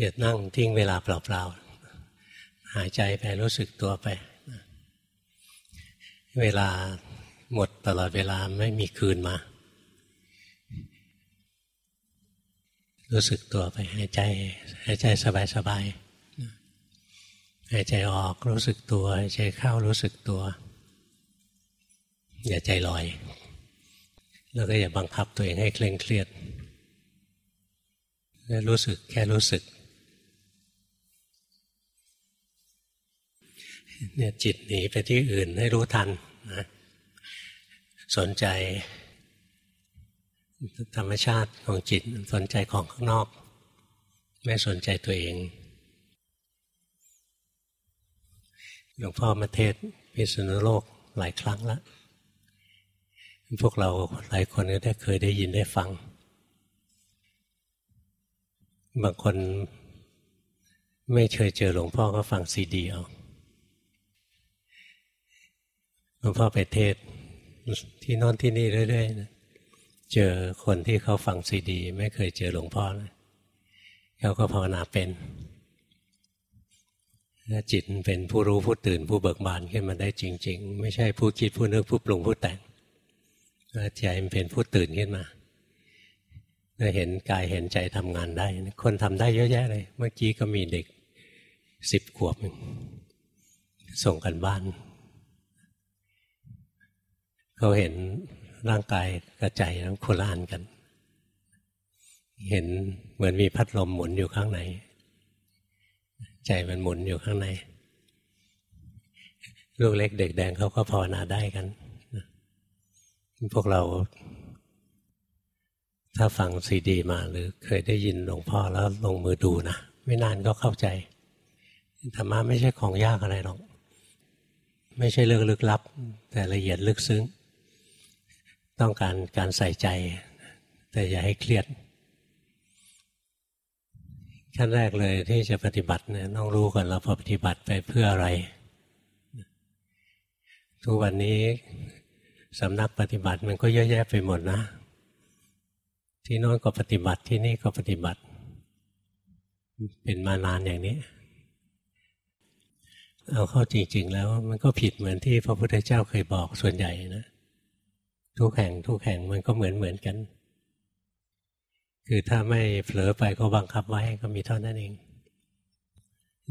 อย่านั่งทิ้งเวลาเปล่าๆ หายใจไปรู้สึกตัวไป เวลาหมดตลอดเวลาไม่มีคืนมา รู้สึกตัวไปหายใจ หายใจสบายๆ หายใจออกรู้สึกตัว หายใจเข้ารู้สึกตัว อย่าใจลอย แล้วก็อย่าบังคับตัวเองให้เคร่งเครียดรู้สึกแค่รู้สึก เนี่ยจิตหนีไปที่อื่นให้รู้ทันนะสนใจ ธรรมชาติของจิตสนใจของข้างนอก ไม่สนใจตัวเองหลวงพ่อมาเทศพิษณุโลกหลายครั้งแล้วพวกเราหลายคนก็ได้เคยได้ยินได้ฟัง บางคนไม่เคยเจอหลวงพ่อก็ฟังซีดีเอา หลวงพ่อไปเทศที่นอนที่นี่เรื่อยๆนะเจอคนที่เขาฟังซีดี ไม่เคยเจอหลวงพ่อเลยเขาก็ภาวนาเป็นจิตเป็นผู้รู้ผู้ตื่นผู้เบิกบานขึ้นมาได้จริง ๆ ไม่ใช่ผู้คิดผู้นึกผู้ปรุงผู้แต่งใจมันเป็นผู้ตื่นขึ้นมาเห็นกายเห็นใจทำงานได้ คนทำได้เยอะแยะเลย เมื่อกี้ก็มีเด็กสิบขวบส่งกันบ้าน เขาเห็นร่างกายกระใจทั้งโคลานกัน เห็นเหมือนมีพัดลมหมุนอยู่ข้างใน ใจมันหมุนอยู่ข้างใน ลูกเล็กเด็กแดงเขาก็ภาวนาได้กัน พวกเรา ถ้าฟังซีดีมาหรือเคยได้ยินหลวงพ่อแล้วลงมือดูนะ ไม่นานก็เข้าใจธรรมะไม่ใช่ของยากอะไรหรอก ไม่ใช่เรื่องลึกลับ แต่ละเอียดลึกซึ้ง ต้องการการใส่ใจ แต่อย่าให้เครียด ขั้นแรกเลยที่จะปฏิบัติเนี่ยต้องรู้ก่อนเราปฏิบัติไปเพื่ออะไร ทุกวันนี้สำนักปฏิบัติมันก็เยอะแยะไปหมดนะ ที่โน้นก็ปฏิบัติที่นี่ก็ปฏิบัติ เป็นมานานอย่างนี้ เอาเข้าจริง ๆ แล้วมันก็ผิดเหมือนที่พระพุทธเจ้าเคยบอกส่วนใหญ่นะ ทุกแห่งทุกแห่งมันก็เหมือนเหมือนกัน คือถ้าไม่เผลอไปก็บังคับไว้ก็มีเท่านั้นเอง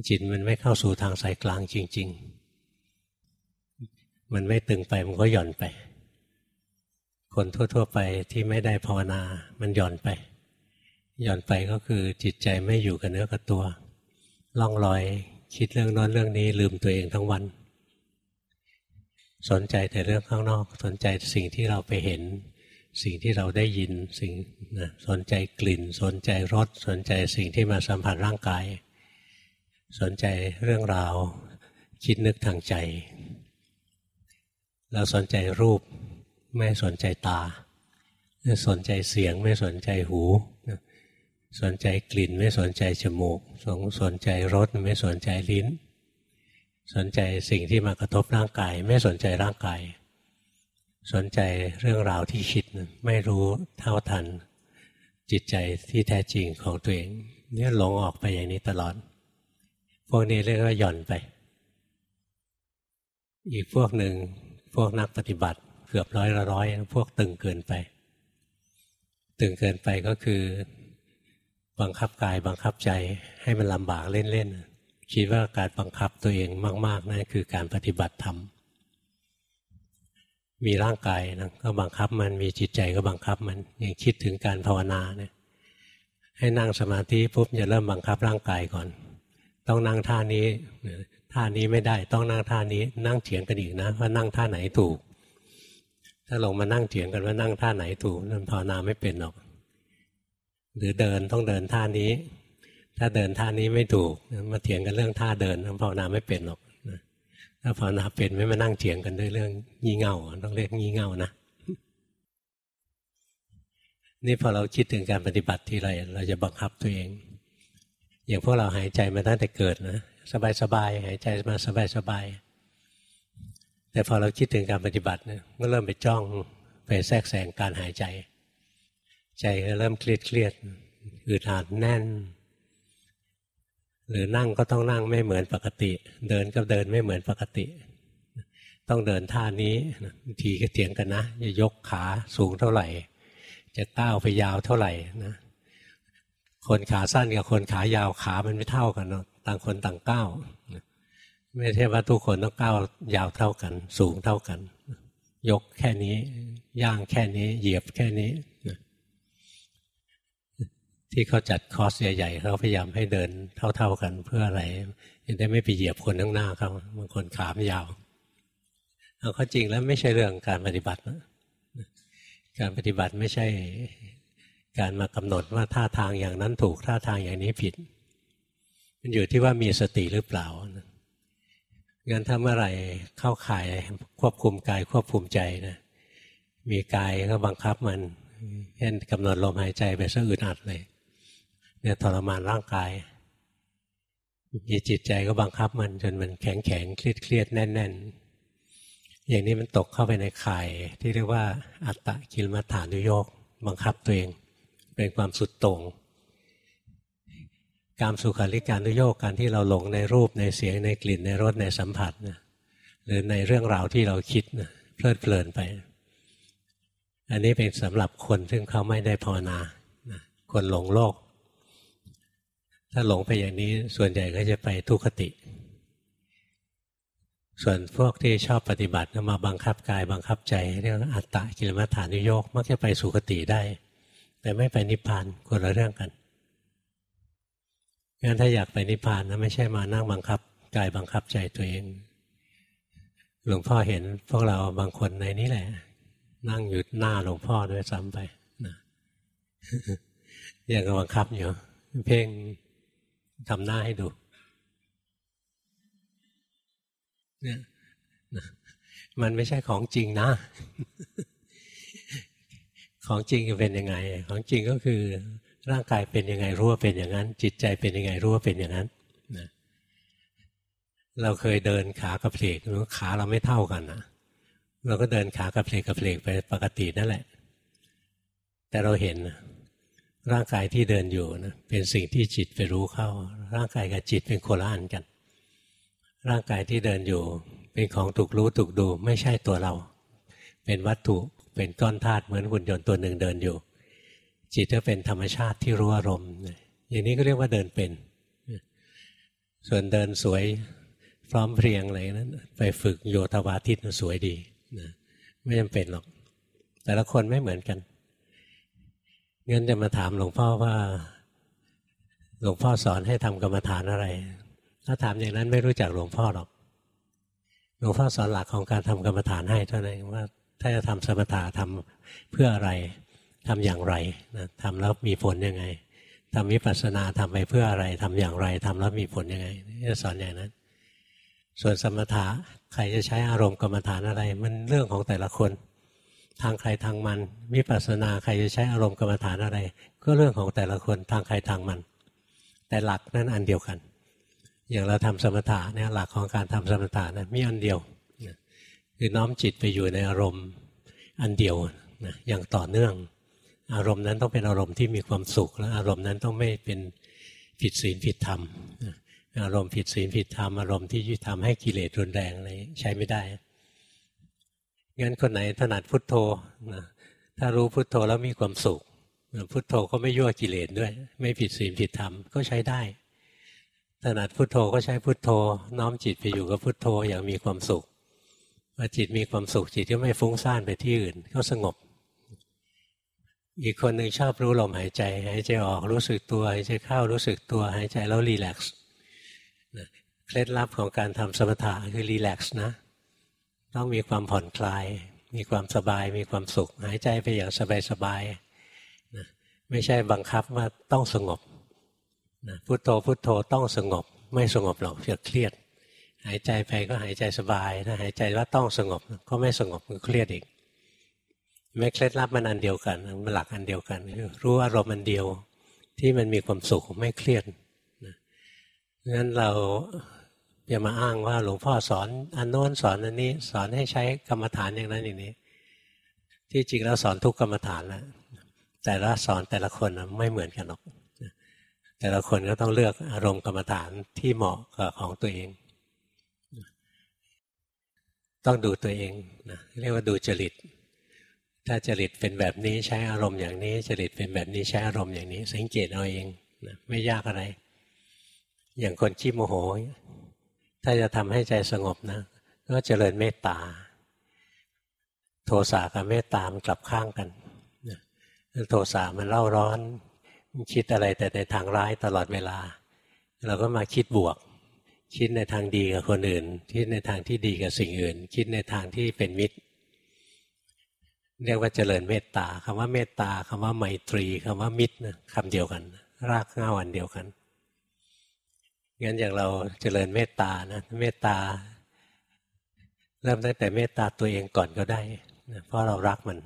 จิตมันไม่เข้าสู่ทางสายกลางจริง ๆ มันไม่ตึงไปมันก็หย่อนไป คนทั่ว ๆ ไปที่ไม่ได้ภาวนา มันหย่อนไป หย่อนไปก็คือจิตใจไม่อยู่กับเนื้อกับตัว ล่องลอยคิดเรื่องน้นเรื่องนี้ลืมตัวเองทั้งวัน สนใจแต่เรื่องข้างนอก สนใจสิ่งที่เราไปเห็น สิ่งที่เราได้ยินสิ่งนะสนใจกลิ่น สนใจรสสนใจสิ่งที่มาสัมผัสร่างกาย สนใจเรื่องราว คิดนึกทางใจ เราสนใจรูปไม่สนใจตา สนใจเสียงไม่สนใจหูสนใจกลิ่นไม่สนใจจมูกสนใจรสไม่สนใจลิ้น สนใจสิ่งที่มากระทบร่างกาย ไม่สนใจร่างกาย สนใจเรื่องราวที่คิดไม่รู้เท่าทัน จิตใจที่แท้จริงของตัวเองเนี่ยหลงออกไปอย่างนี้ตลอด พวกนี้เรียกว่าหย่อนไป อีกพวกหนึ่งพวกนักปฏิบัติเกือบร้อยละร้อยพวกตึงเกินไป ตึงเกินไปก็คือ บังคับกายบังคับใจให้มันลำบากเล่นๆ คิดว่าการบังคับตัวเองมาก ๆนั่นคือการปฏิบัติธรรมมีร่างกายนะก็บังคับมันมีจิตใจก็บังคับมันอย่างคิดถึงการภาวนาเนี่ยให้นั่งสมาธิปุ๊บจะเริ่มบังคับร่างกายก่อน ต้องนั่งท่านี้ท่านี้ไม่ได้ต้องนั่งท่านี้ นั่งเถียงกันอีกนะ ว่านั่งท่าไหนถูก ถ้าลงมานั่งเถียงกันว่านั่งท่าไหนถูกนั่นภาวนาไม่เป็นหรอก หรือเดินต้องเดินท่านี้ ถ้าเดินท่านี้ไม่ถูกมาเถียงกันเรื่องท่าเดินภาวนาไม่เป็นหรอกถ้าภาวนาเป็นไม่มานั่งเถียงกันด้วยเรื่องงี่เง่าต้องเรียกงี่เง่านะนี่พอเราคิดถึงการปฏิบัติทีไรเราจะบังคับตัวเอง อย่างพวกเราหายใจมาตั้งแต่เกิดนะสบายๆหายใจมาสบายๆแต่พอเราคิดถึงการปฏิบัติเนี่ยก็เริ่มไปจ้องไปแทรกแซงการหายใจ ใจก็เริ่มเครียดเครียดอึดอัดแน่น หรือนั่งก็ต้องนั่งไม่เหมือนปกติ เดินก็เดินไม่เหมือนปกติ ต้องเดินท่านี้ทีก็เถียงกันนะจะยกขาสูงเท่าไหร่ จะก้าวไปยาวเท่าไหร่นะคนขาสั้นกับคนขายาวขามันไม่เท่ากันเนาะต่างคนต่างก้าวไม่ใช่ว่าทุกคนต้องก้าวยาวเท่ากัน สูงเท่ากัน ยกแค่นี้ ย่างแค่นี้ เหยียบแค่นี้ ที่เขาจัดคอร์สใหญ่ๆเขาพยายามให้เดินเท่า ๆกันเพื่ออะไรจะได้ไม่ไปเหยียบคนข้างหน้าเขาบางคนขามยาวเอาข้าจริงแล้วไม่ใช่เรื่องการปฏิบัตินะการปฏิบัติไม่ใช่การมากำหนดว่าท่าทางอย่างนั้นถูกท่าทางอย่างนี้ผิด มันอยู่ที่ว่ามีสติหรือเปล่างั้นถ้าเมื่อไหร่เข้าข่ายควบคุมกายควบคุมใจนะมีกายก็บังคับมันเช่นกำหนดลมหายใจไปซะอึดอัดเลย เนี่ยทรมานร่างกายมีจิตใจก็บังคับมันจนมันแข็งแข็งเครียดเครียดแน่นแน่นอย่างนี้มันตกเข้าไปในข่ายที่เรียกว่า อัตตะกิลมัฐานุโยกบังคับตัวเอง เป็นความสุดโต่งการสุขาริการนุโยกการที่เราหลงในรูปในเสียงในกลิ่นในรสในสัมผัสนะหรือในเรื่องราวที่เราคิดนะเพลิดเพลินไป อันนี้เป็นสำหรับคนซึ่งเขาไม่ได้ภาวนาคนหลงโลก ถ้าหลงไปอย่างนี้ส่วนใหญ่ก็จะไปทุกขติ ส่วนพวกที่ชอบปฏิบัติมาบังคับกายบังคับใจเรียกว่าอัตตะกิลมัฐานุโยกมักจะไปสุขติได้ แต่ไม่ไปนิพพานคนละเรื่องกันงั้นถ้าอยากไปนิพพานนะไม่ใช่มานั่งบังคับกายบังคับใจตัวเอง หลวงพ่อเห็นพวกเราบางคนในนี้แหละ นั่งอยู่หน้าหลวงพ่อด้วยซ้ำไปนะยังบังคับอยู่เพ่ง ทำหน้าให้ดู เนี่ยมันไม่ใช่ของจริงนะ ของจริงจะเป็นยังไง ของจริงก็คือ ร่างกายเป็นยังไงรู้ว่าเป็นอย่างนั้น จิตใจเป็นยังไงรู้ว่าเป็นอย่างนั้นนะเราเคยเดินขากระเพลกขาเราไม่เท่ากันนะเราก็เดินขากระเพลกกระเพลกไปปกตินั่นแหละ แต่เราเห็น ร่างกายที่เดินอยู่นะเป็นสิ่งที่จิตไปรู้เข้า ร่างกายกับจิตเป็นโคละอันกัน ร่างกายที่เดินอยู่ เป็นของถูกรู้ถูกดูไม่ใช่ตัวเรา เป็นวัตถุเป็นก้อนธาตุเหมือนหุ่นยนต์ตัวหนึ่งเดินอยู่ จิตก็เป็นธรรมชาติที่รู้อารมณ์อย่างนี้ก็เรียกว่าเดินเป็น ส่วนเดินสวยพร้อมเพรียงอะไรนั้น ไปฝึกโยธวาทิตสวยดีนะไม่จำเป็นหรอก แต่ละคนไม่เหมือนกัน งั้นจะมาถามหลวงพ่อว่า หลวงพ่อสอนให้ทำกรรมฐานอะไร ถ้าถามอย่างนั้นไม่รู้จักหลวงพ่อหรอก หลวงพ่อสอนหลักของการทำกรรมฐานให้เท่านั้นว่า ถ้าจะทำสมถะทำเพื่ออะไรทำอย่างไรนะทำแล้วมีผลยังไงทำวิปัสสนาทำไปเพื่ออะไรทำอย่างไรทำแล้วมีผลยังไงจะสอนอย่างนั้น ส่วนสมถะใครจะใช้อารมณ์กรรมฐานอะไร มันเรื่องของแต่ละคน ทางใครทางมันวิปัสสนาใครจะใช้อารมณ์กรรมฐานอะไร ก็เรื่องของแต่ละคนทางใครทางมัน แต่หลักนั้นอันเดียวกัน อย่างเราทำสมถะเนี่ยหลักของการทำสมถะนะมีอันเดียวคือน้อมจิตไปอยู่ในอารมณ์อันเดียวนะอย่างต่อเนื่อง อารมณ์นั้นต้องเป็นอารมณ์ที่มีความสุขและอารมณ์นั้นต้องไม่เป็นผิดศีลผิดธรรมอารมณ์ผิดศีลผิดธรรมอารมณ์ที่ยุทำให้กิเลสรุนแรงอะไรใช้ไม่ได้ งั้นคนไหนถนัดพุทโธนะถ้ารู้พุทโธแล้วมีความสุขพุทโธก็ไม่ยั่วกิเลสด้วย ไม่ผิดศีลผิดธรรมก็ใช้ได้ถนัดพุทโธก็ใช้พุทโธ น้อมจิตไปอยู่กับพุทโธอย่างมีความสุขพอจิตมีความสุขจิตก็ไม่ฟุ้งซ่านไปที่อื่น ก็สงบ อีกคนหนึ่งชอบรู้ลมหายใจหายใจออกรู้สึกตัวหายใจเข้ารู้สึกตัวหายใจแล้วรีแลกซ์เคล็ดลับของการทำสมถะคือรีแลกซ์นะ ต้องมีความผ่อนคลาย มีความสบาย มีความสุข หายใจไปอย่างสบายๆนะไม่ใช่บังคับว่าต้องสงบนะพุโทโธพุโทโธต้องสงบ ไม่สงบหรอกจะเครียด หายใจไปก็หายใจสบายถ้าหายใจว่าต้องสงบก็ไม่สงบก็เครียดอีกไม่เคล็ดลับมันอันเดียวกันมันหลักอันเดียวกันรู้อารมณ์อันเดียวที่มันมีความสุขไม่เครียดนะงั้นเรา อย่ามาอ้างว่าหลวงพ่อสอนอันโน้นสอนอันนี้สอนให้ใช้กรรมฐานอย่างนั้นอย่างนี้ ที่จริงแล้วสอนทุกกรรมฐานแล้วแต่ละสอนแต่ละคนไม่เหมือนกันหรอกแต่ละคนก็ต้องเลือกอารมณ์กรรมฐานที่เหมาะกับของตัวเอง ต้องดูตัวเองนะเรียกว่าดูจริต ถ้าจริตเป็นแบบนี้ใช้อารมณ์อย่างนี้ จริตเป็นแบบนี้ใช้อารมณ์อย่างนี้ สังเกตเอาเองนะไม่ยากอะไร อย่างคนขี้โมโห ถ้าจะทำให้ใจสงบนะก็เจริญเมตตา โทสะกับเมตตามันกลับข้างกันโทสะมันเล่าร้อน คิดอะไรแต่ในทางร้ายตลอดเวลา เราก็มาคิดบวก คิดในทางดีกับคนอื่น คิดในทางที่ดีกับสิ่งอื่น คิดในทางที่เป็นมิตร เรียกว่าเจริญเมตตาคำว่าเมตตาคำว่าไมตรีคำว่ามิตรนะคำเดียวกัน รากเง้าอันเดียวกัน งั้นอย่างเราเจริญเมตตานะเมตตา เริ่มตั้งแต่เมตตาตัวเองก่อนก็ได้นะเพราะเรารักมัน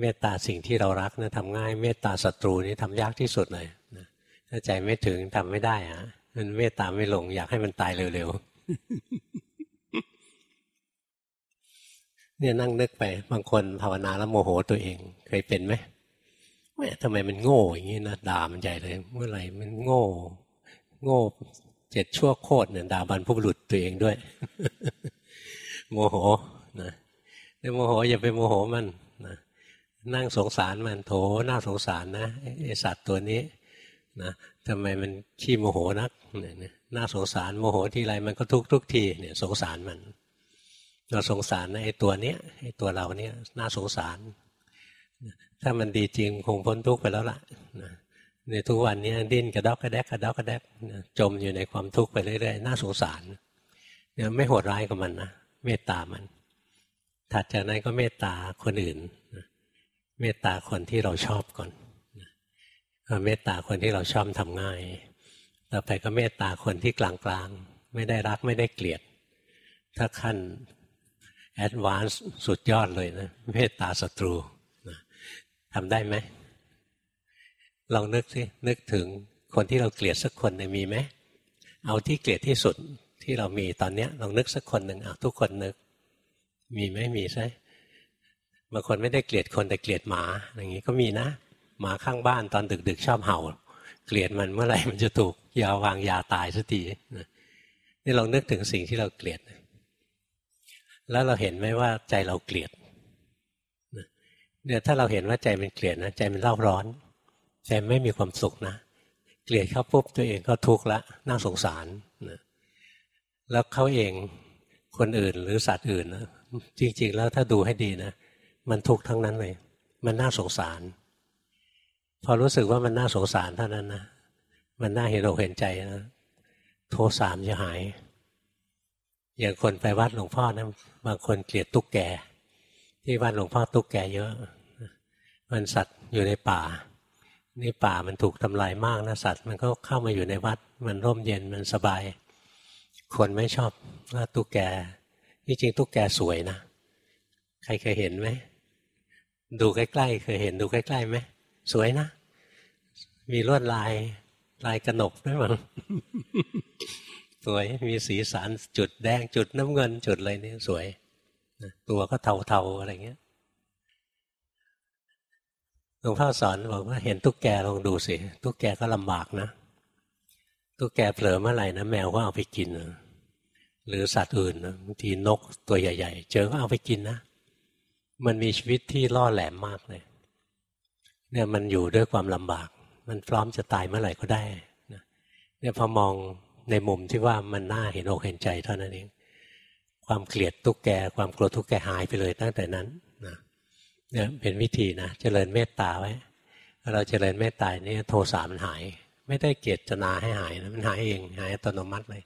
เมตตาสิ่งที่เรารักนะทำง่าย เมตตาศัตรูนี่ทำยากที่สุดเลยนะถ้าใจไม่ถึงทำไม่ได้อะมันเมตตาไม่ลง อยากให้มันตายเร็วๆเนี่ยนั่งนึกไป บางคนภาวนาแล้วโมโหตัวเอง เคยเป็นไหมแม่ทำไมมันโง่อย่างนี้นะด่ามันใหญ่เลย เมื่อไหร่มันโง่ โง่เจ็ดชั่วโคตรเนี่ยด่าบรรพบุรุษตัวเองด้วย โมโหนะโมโหอย่าไปโมโหมันนะนั่งสงสารมันโถน่าสงสารนะไอสัตว์ตัวนี้นะทำไมมันขี้โมโหนักเนี่ยน่าสงสารโมโหทีไรมันก็ทุกทุกทีเนี่ยสงสารมัน เราสงสารนะไอตัวเนี้ยไอตัวเราเนี้ยน่าสงสาร ถ้ามันดีจริงคงพ้นทุกข์ไปแล้วล่ะ ในทุกวันนี้ดิ้นกระดอกกระแดกกระดอกกระแดกจมอยู่ในความทุกข์ไปเรื่อยๆน่าสงสารเนี่ยไม่โหดร้ายกับมันนะเมตตามัน ถัดจากนั้นก็เมตตาคนอื่นเมตตาคนที่เราชอบก่อนเมตตาคนที่เราชอบทำง่าย ต่อไปก็เมตตาคนที่กลางๆ ไม่ได้รักไม่ได้เกลียด ถ้าขั้นแอดวานซ์สุดยอดเลยนะ เมตตาศัตรูทำได้ไหม ลองนึกสินึกถึงคนที่เราเกลียดสักคนหนึ่งมีไหมเอาที่เกลียดที่สุดที่เรามีตอนเนี้ยลองนึกสักคนหนึ่งเอาทุกคนนึก มีไหมมีใช่บางคนไม่ได้เกลียดคนแต่เกลียดหมาอย่างนี้ก็มีนะ หมาข้างบ้านตอนดึกๆชอบเห่า เกลียดมันเมื่อไหร่มันจะถูกยาวางยาตายสักทีนี่เรานึกถึงสิ่งที่เราเกลียด แล้วเราเห็นไหมว่าใจเราเกลียดเนี่ยถ้าเราเห็นว่าใจมันเกลียดนะใจมันเล่าร้อน ใจไม่มีความสุขนะ เกลียดเขาปุ๊บตัวเองก็ทุกข์ละน่าสงสารนะแล้วเขาเองคนอื่นหรือสัตว์อื่นนะจริง ๆ แล้วถ้าดูให้ดีนะมันทุกข์ทั้งนั้นเลย มันน่าสงสาร พอรู้สึกว่ามันน่าสงสารเท่านั้นนะมันน่าเห็นอกเห็นใจนะโทสามจะหาย อย่างคนไปวัดหลวงพ่อนะบางคนเกลียดตุ๊กแก ที่วัดหลวงพ่อตุ๊กแกเยอะ มันสัตว์อยู่ในป่า นี่ป่ามันถูกทำลายมากนะสัตว์ มันก็เข้ามาอยู่ในวัด มันร่มเย็นมันสบาย คนไม่ชอบว่าตุ๊กแกที่จริงตุ๊กแกสวยนะ ใครเคยเห็นไหม ดูใกล้ๆ เคยเห็นดูใกล้ๆไหม สวยนะ มีลวดลายลายกระหนกด้วยมั้งสวยมีสีสันจุดแดงจุดน้ำเงินจุดอะไรนี่สวย ตัวก็เทาๆอะไรเงี้ย หลวงพ่อสอนบอกว่าเห็นตุ๊กแกลองดูสิตุ๊กแกก็ลำบากนะตุ๊กแกเผลอเมื่อไหร่นะแมวก็เอาไปกินหรือสัตว์อื่นนะบางทีนกตัวใหญ่ ๆ เจอก็เอาไปกินนะ มันมีชีวิตที่ล่อแหลมมากเลยเนี่ยมันอยู่ด้วยความลำบาก มันพร้อมจะตายเมื่อไหร่ก็ได้นะเนี่ยพอมองในมุมที่ว่ามันน่าเห็นอกเห็นใจเท่านั้นเองความเกลียดตุ๊กแก ความกลัวตุ๊กแกหายไปเลยตั้งแต่นั้น เนี่ยเป็นวิธีนะเจริญเมตตาไว้เราเจริญเมตตานี่โทสะมันหาย ไม่ได้เกียรตนาให้หายนะมันหายเองหายอัตโนมัติเลย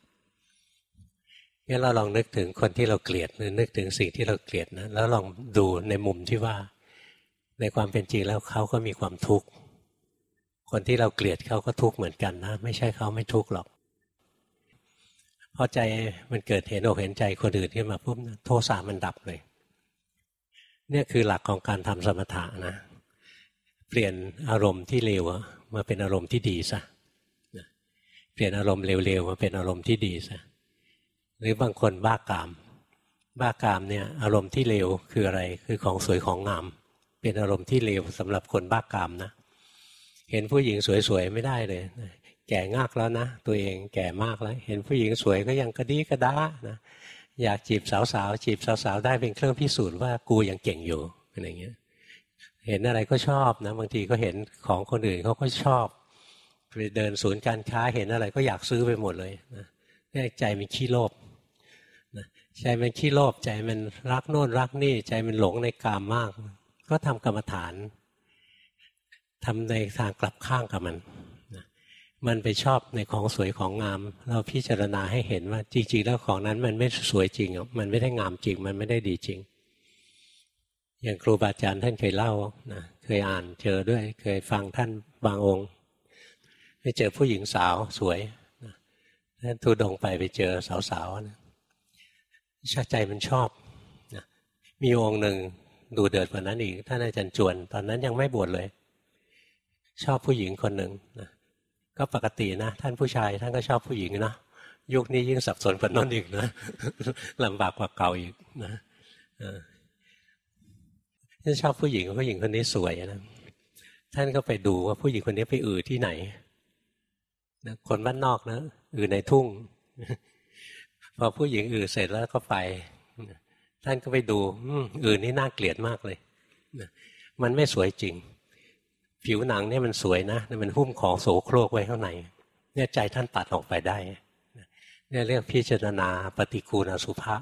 งั้นเราลองนึกถึงคนที่เราเกลียดหรือนึกถึงสิ่งที่เราเกลียดนะแล้วลองดูในมุมที่ว่า ในความเป็นจริงแล้วเขาก็มีความทุกข์คนที่เราเกลียดเขาก็ทุกข์เหมือนกันนะ ไม่ใช่เขาไม่ทุกข์หรอกพอใจมันเกิดเห็นอกเห็นใจคนอื่นขึ้นมาปุ๊บโทสะมันดับเลย เนี่ยคือหลักของการทำสมถะนะ เปลี่ยนอารมณ์ที่เลวมาเป็นอารมณ์ที่ดีซะเปลี่ยนอารมณ์เร็วๆมาเป็นอารมณ์ที่ดีซะหรือบางคนบ้ากาม บ้ากามเนี่ยอารมณ์ที่เลวคืออะไรคือของสวยของงาม เป็นอารมณ์ที่เลวสำหรับคนบ้ากามนะ เห็นผู้หญิงสวยๆไม่ได้เลย แก่งากแล้วนะ ตัวเองแก่มากแล้ว เห็นผู้หญิงสวยก็ยังกระดีกระด้านะ อยากจีบสาวๆจีบสาวๆได้เป็นเครื่องพิสูจน์ว่ากูยังเก่งอยู่อะไรเงี้ย เห็นอะไรก็ชอบนะบางทีก็เห็นของคนอื่นเขาก็ชอบไปเดินศูนย์การค้าเห็นอะไรก็อยากซื้อไปหมดเลยนะนี่ใจมันขี้โลภนะใจมันขี้โลภใจมันรักโน่นรักนี่ ใจมันหลงในกามมาก ก็ทำกรรมฐานทำในทางกลับข้างกับมัน มันไปชอบในของสวยของงาม เราพิจารณาให้เห็นว่า จริง ๆ แล้วของนั้นมันไม่สวยจริงมันไม่ได้งามจริง มันไม่ได้ดีจริง อย่างครูบาอาจารย์ท่านเคยเล่านะเคยอ่านเจอด้วย เคยฟังท่านบางองค์ไปเจอผู้หญิงสาวสวยท่านทูดงไปไปเจอสาวๆนะชาใจมันชอบนะมีองค์หนึ่งดูเดือดกว่านั้นอีกท่านอาจารย์จวน ตอนนั้นยังไม่บวชเลย ชอบผู้หญิงคนหนึ่งนะ ก็ปกตินะ ท่านผู้ชาย ท่านก็ชอบผู้หญิงนะยุคนี้ยิ่งสับสนกว่านั้นอีกนะลำบากกว่าเก่าอีกนะท่านชอบผู้หญิงผู้หญิงคนนี้สวยนะท่านก็ไปดูว่าผู้หญิงคนนี้ไปอือที่ไหนนะคนบ้านนอกนะอือในทุ่ง พอผู้หญิงอือเสร็จแล้วก็ไป ท่านก็ไปดูอือนี่น่าเกลียดมากเลยมันไม่สวยจริง ผิวหนังเนี่ยมันสวยนะมันหุ้มของโสโครกไว้ข้างในเนี่ยใจท่านตัดออกไปได้เนี่ยเรียกพิจารณาปฏิกูลอสุภะ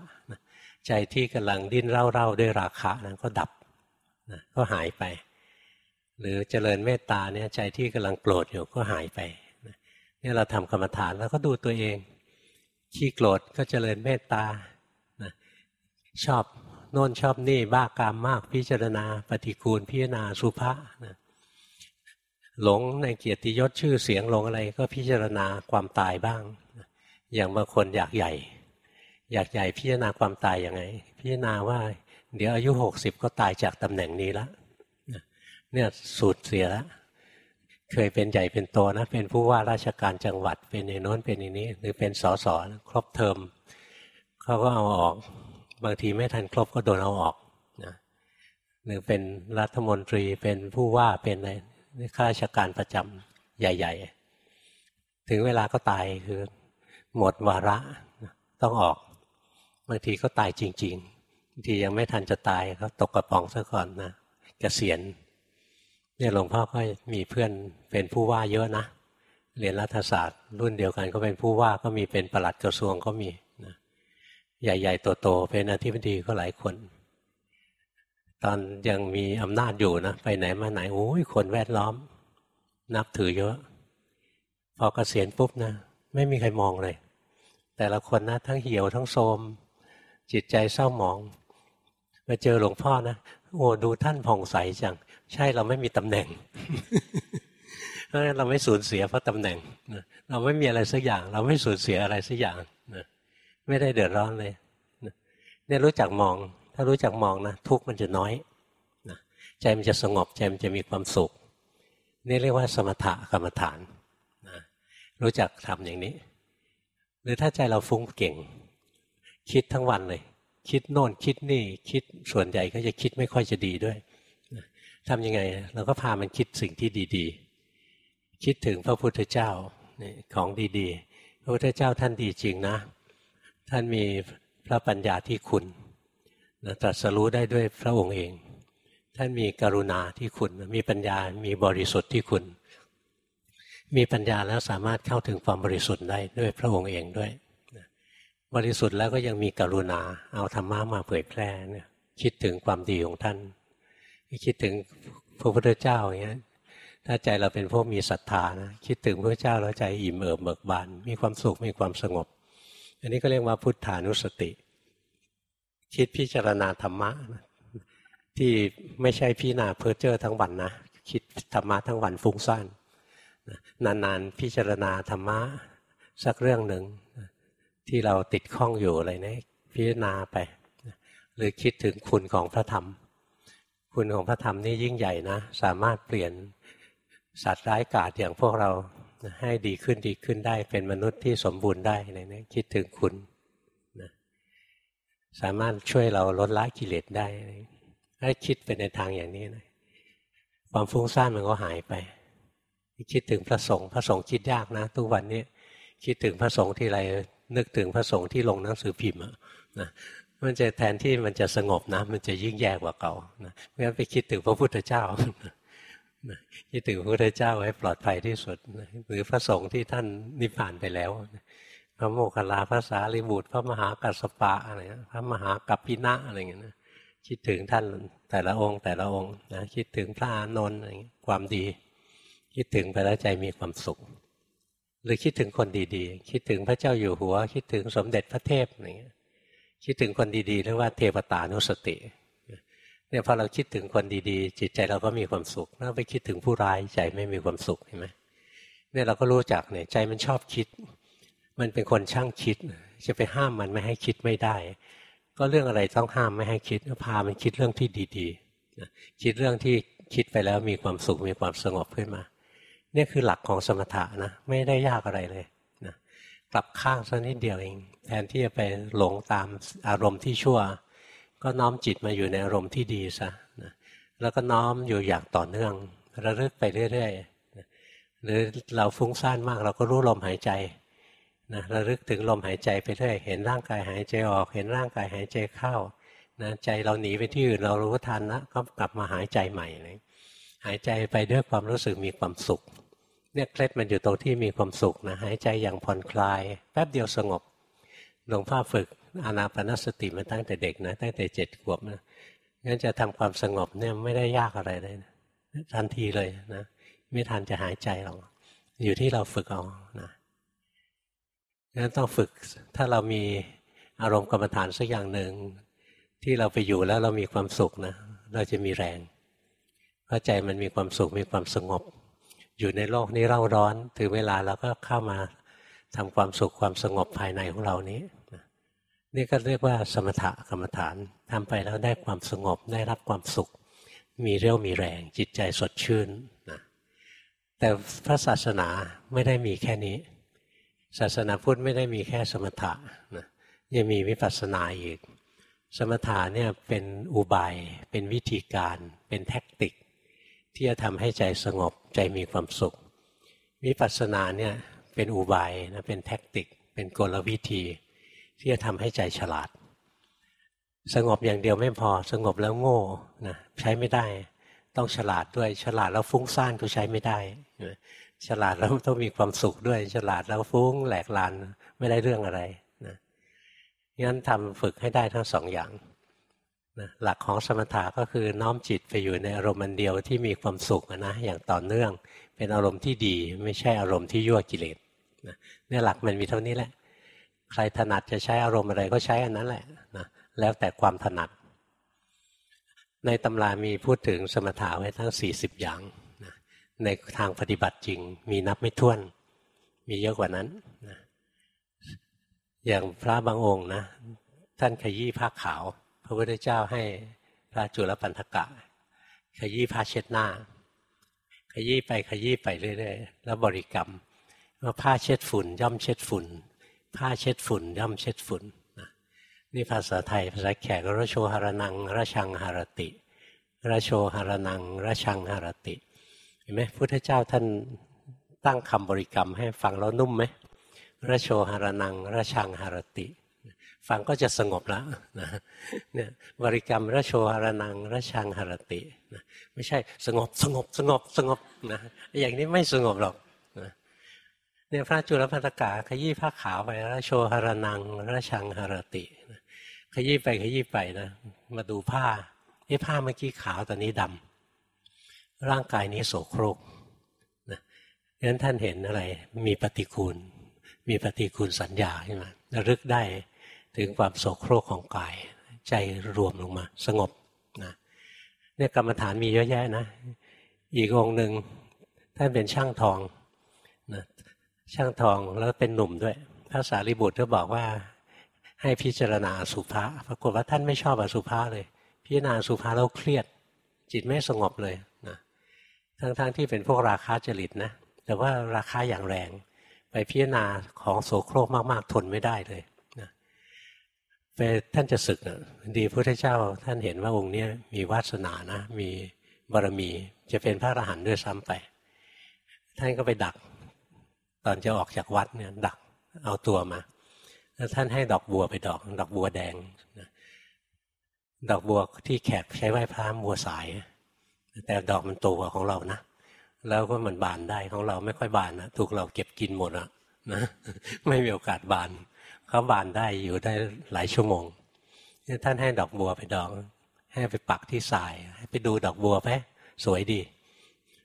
ใจที่กำลังดิ้นเร่าๆด้วยราคะนั้นก็ดับนะก็หายไป หรือเจริญเมตตาเนี่ยใจที่กำลังโกรธอยู่ก็หายไปเนี่ยเราทำกรรมฐานแล้วก็ดูตัวเอง ขี้โกรธก็เจริญเมตตานะชอบโน่นชอบนี่บ้ากามมากพิจารณา ปฏิกูลพิจารณาสุภานะ หลงในเกียรติยศชื่อเสียงหลงอะไรก็พิจารณาความตายบ้าง อย่างบางคนอยากใหญ่ อยากใหญ่พิจารณาความตายยังไง พิจารณาว่า เดี๋ยวอายุหกสิบก็ตายจากตำแหน่งนี้ล้วเนี่ยสูญเสียแล้วเคยเป็นใหญ่เป็นโตนะเป็นผู้ว่าราชการจังหวัดเป็นในโน้นเป็นในนี้ หรือเป็นสสครบเทอมเขาก็เอาออก บางทีไม่ทันครบก็โดนเอาออกนะหรือเป็นรัฐมนตรีเป็นผู้ว่าเป็นอะไร ข้าราชการประจำใหญ่ ๆ ถึงเวลาก็ตายคือหมดวาระต้องออกบางทีก็ตายจริงๆบางทียังไม่ทันจะตายก็ตกกระป๋องซะก่อนนะกะเกษียณเนี่ยหลวงพ่อก็มีเพื่อนเป็นผู้ว่าเยอะนะเรียนรัฐศาสตร์ รุ่นเดียวกันก็เป็นผู้ว่าก็มีเป็นประหลัดกระทรวงก็มีนะใหญ่ ๆ โตๆเป็นอธิบดีก็หลายคน ตอนยังมีอำนาจอยู่นะไปไหนมาไหนโอ้ยคนแวดล้อม นับถือเยอะ พอเกษียณปุ๊บนะ ไม่มีใครมองเลย แต่ละคนนะทั้งเหี่ยวทั้งโทมจิตใจเศร้าหมองมาเจอหลวงพ่อนะโอ้ดูท่านผ่องใสจัง ใช่เราไม่มีตำแหน่งเพราะฉะนั้นเราไม่สูญเสียเพราะตำแหน่งเราไม่มีอะไรสักอย่าง เราไม่สูญเสียอะไรสักอย่างไม่ได้เดือดร้อนเลยเนี่ยรู้จักมอง ถ้ารู้จักมองนะทุกมันจะน้อยนะใจมันจะสงบใจมันจะมีความสุข นี่เรียกว่าสมถะกรรมฐานนะรู้จักทำอย่างนี้ หรือถ้าใจเราฟุ้งเก่ง คิดทั้งวันเลย คิดโน่นคิดนี่ คิดส่วนใหญ่ก็จะคิดไม่ค่อยจะดีด้วยทำยังไงเราก็พามันคิดสิ่งที่ดีๆ คิดถึงพระพุทธเจ้าของดีๆ พระพุทธเจ้าท่านดีจริงนะ ท่านมีพระปัญญาที่คุณ นะตรัสรู้ได้ด้วยพระองค์เอง ท่านมีกรุณาที่คุณ มีปัญญา มีบริสุทธิ์ที่คุณ มีปัญญาแล้วสามารถเข้าถึงความบริสุทธิ์ได้ด้วยพระองค์เองด้วย บริสุทธิ์แล้วก็ยังมีกรุณา เอาธรรมะมาเผยแพร่เนี่ยคิดถึงความดีของท่าน คิดถึงพระพุทธเจ้าอย่างเงี้ย ถ้าใจเราเป็นพวกมีศรัทธานะ คิดถึงพระเจ้าแล้วใจอิ่มเอิบเบิกบาน มีความสุข มีความสงบ อันนี้ก็เรียกว่าพุทธานุสติ คิดพิจารณาธรรมะ ที่ไม่ใช่พิจารณาเพ้อเจ้อทั้งวันนะคิดธรรมะทั้งวันฟุ้งซ่านนานๆพิจารณาธรรมะสักเรื่องหนึ่งที่เราติดข้องอยู่อะไรนะพิจารณาไป หรือคิดถึงคุณของพระธรรม คุณของพระธรรมนี่ยิ่งใหญ่นะ สามารถเปลี่ยนสัตว์ร้ายกาจอย่างพวกเราให้ดีขึ้นดีขึ้นได้เป็นมนุษย์ที่สมบูรณ์ได้อะไรนะคิดถึงคุณ สามารถช่วยเราลดละกิเลสได้ถ้าคิดไปในทางอย่างนี้นะความฟุ้งซ่านมันก็หายไป คิดถึงพระสงฆ์พระสงฆ์คิดยากนะทุกวันนี้คิดถึงพระสงฆ์ที่ไรนึกถึงพระสงฆ์ที่ลงหนังสือพิมพ์นะมันจะแทนที่มันจะสงบนะ มันจะยิ่งแย่กว่าเก่านะเพราะฉะนั้นไปคิดถึงพระพุทธเจ้าคิดถึงพระพุทธเจ้าให้ปลอดภัยที่สุดหรือพระสงฆ์ที่ท่านนิพพานไปแล้ว ระโมคคัลลาพระสารีบุตร พระมหากัสปะอะไรพระมหากัปปินะอะไรอย่างเงี้ยนะคิดถึงท่านแต่ละองค์แต่ละองค์นะคิดถึงพระอานนท์อะไรความดี คิดถึงไปแล้วใจมีความสุข หรือคิดถึงคนดีๆ คิดถึงพระเจ้าอยู่หัว คิดถึงสมเด็จพระเทพอะไรเงี้ยคิดถึงคนดีๆเรียกว่าเทวตานุสติเนี่ยพอเราคิดถึงคนดีๆ จิตใจเราก็มีความสุขถ้าไปคิดถึงผู้ร้ายใจไม่มีความสุขเห็นไหมเนี่ยเราก็รู้จักเนี่ยใจมันชอบคิด มันเป็นคนช่างคิด จะไปห้ามมันไม่ให้คิดไม่ได้ ก็เรื่องอะไรต้องห้ามไม่ให้คิดพามันคิดเรื่องที่ดีๆคิดเรื่องที่คิดไปแล้วมีความสุขมีความสงบขึ้นมาเนี่ยคือหลักของสมถะนะไม่ได้ยากอะไรเลยนะกลับข้างสักนิดเดียวเอง แทนที่จะไปหลงตามอารมณ์ที่ชั่ว ก็น้อมจิตมาอยู่ในอารมณ์ที่ดีซะนะแล้วก็น้อมอยู่อย่างต่อเนื่อง ระลึกไปเรื่อยๆหรือเราฟุ้งซ่านมากเราก็รู้ลมหายใจ นะระลึกถึงลมหายใจไปเรื่อยเห็นร่างกายหายใจออก เห็นร่างกายหายใจเข้านะใจเราหนีไปที่อื่นเรารู้ทันนะก็กลับมาหายใจใหม่เลยหายใจไปด้วยความรู้สึกมีความสุข เนี่ยเคล็ดมันอยู่ตรงที่มีความสุขนะหายใจอย่างผ่อนคลาย แป๊บเดียวสงบหลวงพ่อฝึกอานาปนสติมาตั้งแต่เด็กนะตั้งแต่เจ็ดขวบนะงั้นจะทำความสงบเนี่ยไม่ได้ยากอะไรเลยนะทันทีเลยนะ ไม่ทันจะหายใจหรอกอยู่ที่เราฝึกเอานะ งั้นต้องฝึกถ้าเรามีอารมณ์กรรมฐานสักอย่างหนึ่งที่เราไปอยู่แล้วเรามีความสุขนะ เราจะมีแรงเพราะใจมันมีความสุขมีความสงบ อยู่ในโลกนี้เร่าร้อนถึงเวลาเราก็เข้ามาทำความสุขความสงบภายในของเรานี้นี่ก็เรียกว่าสมถะกรรมฐานทำไปแล้วได้ความสงบได้รับความสุข มีเรี่ยวมีแรง จิตใจสดชื่นนะแต่พระศาสนาไม่ได้มีแค่นี้ ศาสนาพุทธไม่ได้มีแค่สมถะนะยังมีวิปัสสนาอีก สมถะเนี่ยเป็นอุบาย เป็นวิธีการ เป็นแท็กติก ที่จะทำให้ใจสงบใจมีความสุข วิปัสสนาเนี่ยเป็นอุบายนะเป็นแท็กติก เป็นกลวิธี ที่จะทำให้ใจฉลาด สงบอย่างเดียวไม่พอสงบแล้วโง่นะใช้ไม่ได้ ต้องฉลาดด้วยฉลาดแล้วฟุ้งซ่านก็ใช้ไม่ได้ ฉลาดแล้วต้องมีความสุขด้วย ฉลาดแล้วฟุ้งแหลกลานไม่ได้เรื่องอะไรนะงั้นทำฝึกให้ได้ทั้งสองอย่างนะหลักของสมถะก็คือน้อมจิตไปอยู่ในอารมณ์อันเดียวที่มีความสุขนะอย่างต่อเนื่อง เป็นอารมณ์ที่ดีไม่ใช่อารมณ์ที่ยั่วกิเลสนะเนี่ยหลักมันมีเท่านี้แหละ ใครถนัดจะใช้อารมณ์อะไรก็ใช้อันนั้นแหละนะแล้วแต่ความถนัด ในตำรามีพูดถึงสมถะไว้ทั้ง 40 อย่าง ในทางปฏิบัติจริง มีนับไม่ถ้วน มีเยอะกว่านั้นนะอย่างพระบางองค์นะท่านขยี้ผ้าขาว พระพุทธเจ้าให้พระจุลปันธกะ ขยี้ผ้าเช็ดหน้า ขยี้ไปขยี้ไปเรื่อยๆแล้วบริกรรมว่าผ้าเช็ดฝุ่น ย่อมเช็ดฝุ่น ผ้าเช็ดฝุ่น ย่อมเช็ดฝุ่นนี่ภาษาไทยภาษาแขกระโชหารนังระชังหารติระโชหารนังระชังหารติ เห็นไหมพุทธเจ้าท่านตั้งคำบริกรรมให้ฟังแล้วนุ่มไหมระโชหารนังระชังหารติ ฟังก็จะสงบแล้วนะเนี่ยบริกรรมระโชหารนังระชังหารตินะไม่ใช่สงบสงบสงบสงบนะอย่างนี้ไม่สงบหรอกเนี่ยพระจุลพันธกาขยี้ผ้าขาวไปแล้วโชหรนังระชังหรติขยี้ไปขยี้ไปนะมาดูผ้าไอ้ผ้าเมื่อกี้ขาวตอนนี้ดำ ร่างกายนี้โสโครกนะดังนั้นท่านเห็นอะไร มีปฏิคูล มีปฏิคูลสัญญาใช่ไหมระลึกได้ถึงความโสโครกของกาย ใจรวมลงมา สงบนะเนี่ยกรรมฐานมีเยอะแยะนะ อีกองหนึ่งท่านเป็นช่างทองนะช่างทองแล้วเป็นหนุ่มด้วยพระสารีบุตรก็บอกว่าให้พิจารณาสุภาปรากฏว่าท่านไม่ชอบอสุภาเลย พิจารณาสุภาแล้วเครียด จิตไม่สงบเลย ทั้งๆทที่เป็นพวกราคาจริตนะแต่ว่าราคาอย่างแรง ไปพิจารณาของโสโครกมากๆ ทนไม่ได้เลยนะไปท่านจะศึกนะดีพระพุทธเจ้าท่านเห็นว่าองค์นี้มีวาสนานะ มีบารมีจะเป็นพระอรหันต์ด้วยซ้ำไป ท่านก็ไปดัก ตอนจะออกจากวัดเนี่ยดักเอาตัวมาแล้วท่านให้ดอกบัวไปดอก ดอกบัวแดงดอกบัวที่แขกใช้ไหว้พระบัวสาย แต่ดอกมันโตกว่าของเรานะแล้วก็มันบานได้ของเราไม่ค่อยบานนะถูกเราเก็บกินหมดอะนะไม่มีโอกาสบานเขาบานได้อยู่ได้หลายชั่วโมงท่านให้ดอกบัวไปดอก ให้ไปปักที่ทราย ให้ไปดูดอกบัวไปสวยดี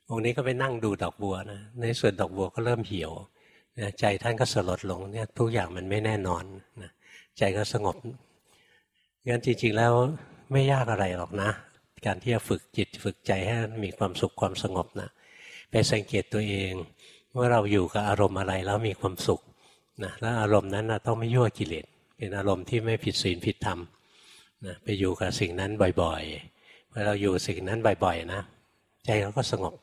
องค์นี้ก็ไปนั่งดูดอกบัวนะในส่วนดอกบัวก็เริ่มเหี่ยวใจท่านก็สลดลงเนี่ยทุกอย่างมันไม่แน่นอนนะใจก็สงบงั้นจริงๆแล้วไม่ยากอะไรหรอกนะ การที่จะฝึกจิตฝึกใจให้มีความสุขความสงบนะไปสังเกตตัวเองว่าเราอยู่กับอารมณ์อะไรแล้วมีความสุขนะแล้วอารมณ์นั้นนะต้องไม่ยั่วกิเลสเป็นอารมณ์ที่ไม่ผิดศีลผิดธรรมนะไปอยู่กับสิ่งนั้นบ่อยๆพอเราอยู่สิ่งนั้นบ่อยๆนะใจเราก็สงบ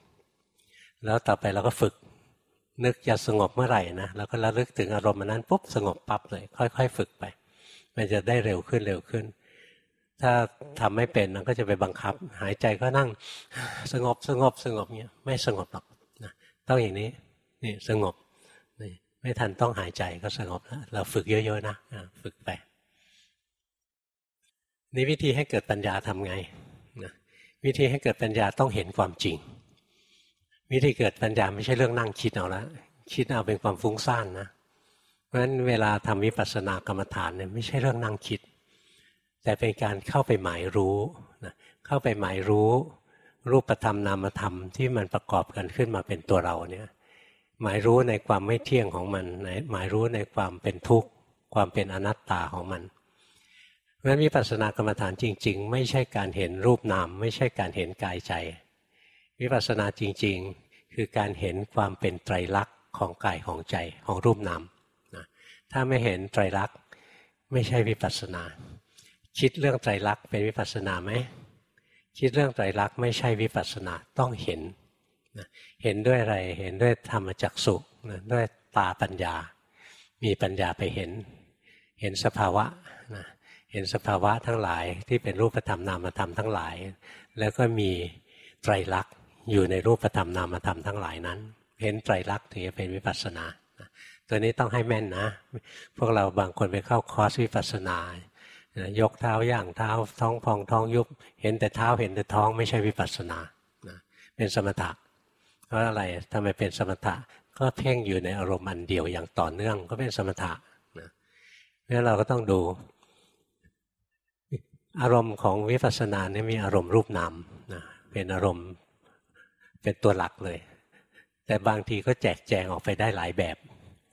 แล้วต่อไปเราก็ฝึกนึกจะสงบเมื่อไหร่นะเราก็ระลึกถึงอารมณ์นั้นปุ๊บสงบปั๊บเลย ค่อย ๆ ฝึกไป มันจะได้เร็วขึ้นเร็วขึ้น ถ้าทำไม่เป็นมันก็จะไปบังคับ หายใจก็นั่งสงบสงบสงบเงี้ยไม่สงบหรอกนะต้องอย่างนี้นี่สงบนี่ไม่ทันต้องหายใจก็สงบแล้วเราฝึกเยอะๆนะฝึกไปนี่วิธีให้เกิดปัญญาทำไงนะวิธีให้เกิดปัญญาต้องเห็นความจริง วิธีเกิดปัญญาไม่ใช่เรื่องนั่งคิดเอาละคิดเอาเป็นความฟุ้งซ่านนะเพราะฉะนั้นเวลาทำวิปัสสนากรรมฐานเนี่ยไม่ใช่เรื่องนั่งคิด แต่เป็นการเข้าไปหมายรู้นะเข้าไปหมายรู้ รูปธรรมนามธรรมที่มันประกอบกันขึ้นมาเป็นตัวเราเนี่ยหมายรู้ในความไม่เที่ยงของมันหมายรู้ในความเป็นทุกข์ความเป็นอนัตตาของมันเพราะฉะนั้นวิปัสสนากรรมฐานจริง ๆ ไม่ใช่การเห็นรูปนาม ไม่ใช่การเห็นกายใจ วิปัสสนาจริง ๆ คือการเห็นความเป็นไตรลักษณ์ของกายของใจของรูปนามถ้าไม่เห็นไตรลักษณ์ไม่ใช่วิปัสสนา คิดเรื่องไตรลักษณ์เป็นวิปัสสนาไหมคิดเรื่องไตรลักษณ์ไม่ใช่วิปัสสนาต้องเห็นเห็นด้วยอะไรเห็นด้วยธรรมจักสุด้วยตาปัญญา มีปัญญาไปเห็น เห็นสภาวะนะเห็นสภาวะทั้งหลายที่เป็นรูปธรรมนามธรรมทั้งหลาย แล้วก็มีไตรลักษณ์อยู่ในรูปธรรมนามธรรมทั้งหลายนั้น เห็นไตรลักษณ์ถึงจะเป็นวิปัสสนา ตัวนี้ต้องให้แม่นนะ พวกเราบางคนไปเข้าคอร์สวิปัสสนา ยกเท้าย่างเท้าท้องพองท้องยุบ เห็นแต่เท้าเห็นแต่ท้องไม่ใช่วิปัสสนาเป็นสมถะเพราะอะไรทำไมเป็นสมถะก็เพ่งอยู่ในอารมณ์อันเดียวอย่างต่อเนื่องก็เป็นสมถะนะเพราะเราก็ต้องดู อารมณ์ของวิปัสสนาเนี่ยมีอารมณ์รูปนามนะเป็นอารมณ์เป็นตัวหลักเลย แต่บางทีก็แจกแจงออกไปได้หลายแบบ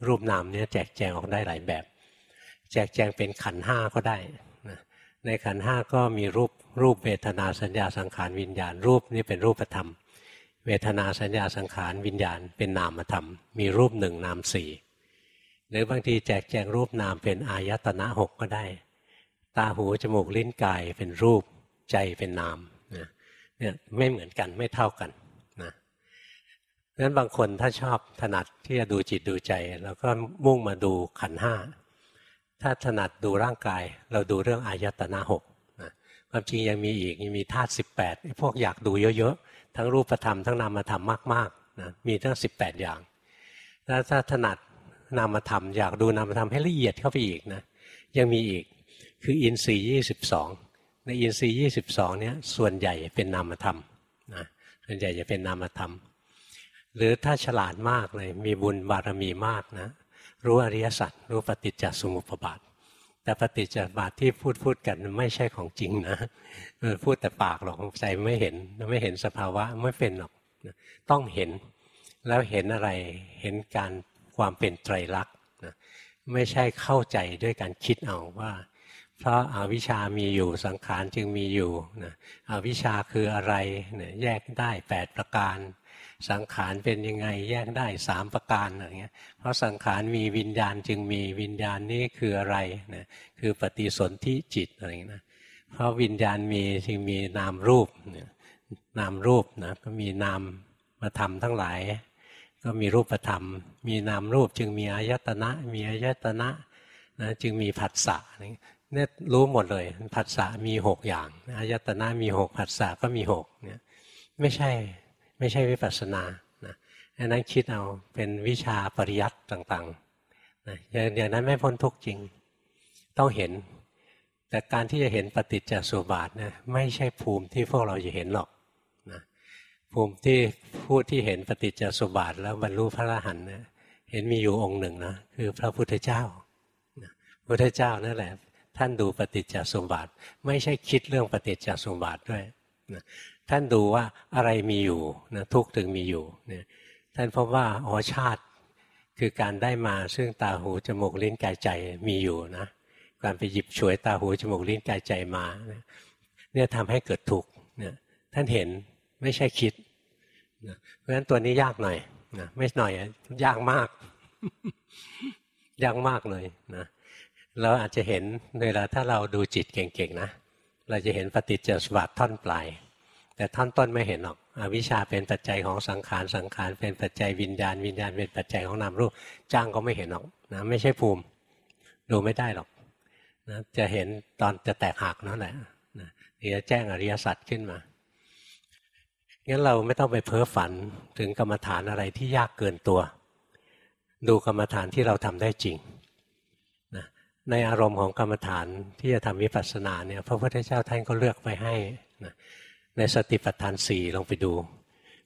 รูปนามเนี่ยแจกแจงออกได้หลายแบบ แจกแจงเป็นขันห้าก็ได้ ในขันห้าก็มีรูปรูปเวทนาสัญญาสังขารวิญญาณ รูปนี่เป็นรูปธรรม เวทนาสัญญาสังขารวิญญาณ เป็นนามธรรม มีรูปหนึ่งนามสี่หรือบางทีแจกแจงรูปนามเป็นอายตนะหกก็ได้ ตาหูจมูกลิ้นกายเป็นรูปใจเป็นนามเนี่ยไม่เหมือนกันไม่เท่ากันนั้นบางคนถ้าชอบถนัดที่จะดูจิตดูใจ แล้วก็มุ่งมาดูขันห้า ถ้าถนัดดูร่างกาย เราดูเรื่องอายตนะหกนะความจริงยังมีอีกยังมีธาตุสิบแปดพวกอยากดูเยอะๆ ทั้งรูปธรรมทั้งนามธรรมมากๆนะมีทั้งสิบแปดอย่างแล้วถ้าถนัดนามธรรมอยากดูนามธรรมให้ละเอียดเข้าไปอีกนะยังมีอีกคืออินทรีย์ยี่สิบสองในอินทรีย์ยี่สิบสองเนี้ยส่วนใหญ่เป็นนามธรรมนะส่วนใหญ่จะเป็นนามธรรม หรือถ้าฉลาดมากเลยมีบุญบารมีมากนะ รู้อริยสัจรู้ปฏิจจสมุปบาท แต่ปฏิจจสมุปบาทที่พูดพูดกันไม่ใช่ของจริงนะพูดแต่ปากหรอกใจไม่เห็นไม่เห็นสภาวะไม่เป็นหรอกต้องเห็นแล้วเห็นอะไรเห็นการความเป็นไตรลักษณ์ไม่ใช่เข้าใจด้วยการคิดเอาว่า เพราะอาวิชามีอยู่สังขารจึงมีอยู่นะอวิชาคืออะไรแยกได้ 8 ประการ สังขารเป็นยังไงแยกได้สามประการอะไรเงี้ยเพราะสังขารมีวิญญาณจึงมีวิญญาณนี้คืออะไรนะคือปฏิสนธิจิตอะไรเงี้ยนะเพราะวิญญาณมีจึงมีนามรูปนามรูปนะก็มีนามมาทำทั้งหลาย ก็มีรูปธรรม มีนามรูปจึงมีอายตนะ มีอายตนะนะจึงมีผัสสะเนี่ยรู้หมดเลยผัสสะมีหกอย่างอายตนะมีหกผัสสะก็มีหกเนี่ยไม่ใช่ ไม่ใช่วิปัสสนานะอันนั้นคิดเอาเป็นวิชาปริยัติต่างๆนะอย่างนั้นไม่พ้นทุกจริง ต้องเห็น แต่การที่จะเห็นปฏิจจสุบาทนะไม่ใช่ภูมิที่พวกเราจะเห็นหรอกนะภูมิที่ผู้ที่เห็นปฏิจจสุบาทแล้วบรรลุพระอรหันต์นะเห็นมีอยู่องค์หนึ่งนะคือพระพุทธเจ้าพระพุทธเจ้านั่นแหละท่านดูปฏิจจสมบัติ ไม่ใช่คิดเรื่องปฏิจจสมบัติด้วยนะ ท่านดูว่าอะไรมีอยู่นะทุกถึงมีอยู่เนี่ยท่านพบว่าอ๋อชาติคือการได้มาซึ่งตาหูจมูกลิ้นกายใจมีอยู่นะการไปหยิบฉวยตาหูจมูกลิ้นกายใจมาเนี่ยทำให้เกิดทุกข์เนี่ยท่านเห็นไม่ใช่คิดนะเพราะฉะนั้นตัวนี้ยากหน่อยนะไม่หน่อยยากมาก ยากมากเลยนะเราอาจจะเห็นเวลาถ้าเราดูจิตเก่งๆนะ เราจะเห็นปฏิจจสมบัติท่อนปลาย แต่ท่อนต้นไม่เห็นหรอกอวิชชาเป็นปัจจัยของสังขารสังขารเป็นปัจจัยวิญญาณ วิญญาณเป็นปัจจัยของนามรูปจ้างก็ไม่เห็นหรอกนะไม่ใช่ภูมิดูไม่ได้หรอกนะจะเห็นตอนจะแตกหักนั่นแหละนะจะแจ้งอริยสัจขึ้นมางั้นเราไม่ต้องไปเพ้อฝันถึงกรรมฐานอะไรที่ยากเกินตัว ดูกรรมฐานที่เราทำได้จริงนะในอารมณ์ของกรรมฐานที่จะทำวิปัสสนาเนี่ยพระพุทธเจ้าท่านก็เลือกไปให้นะ ในสติปัฏฐานสี่ลองไปดู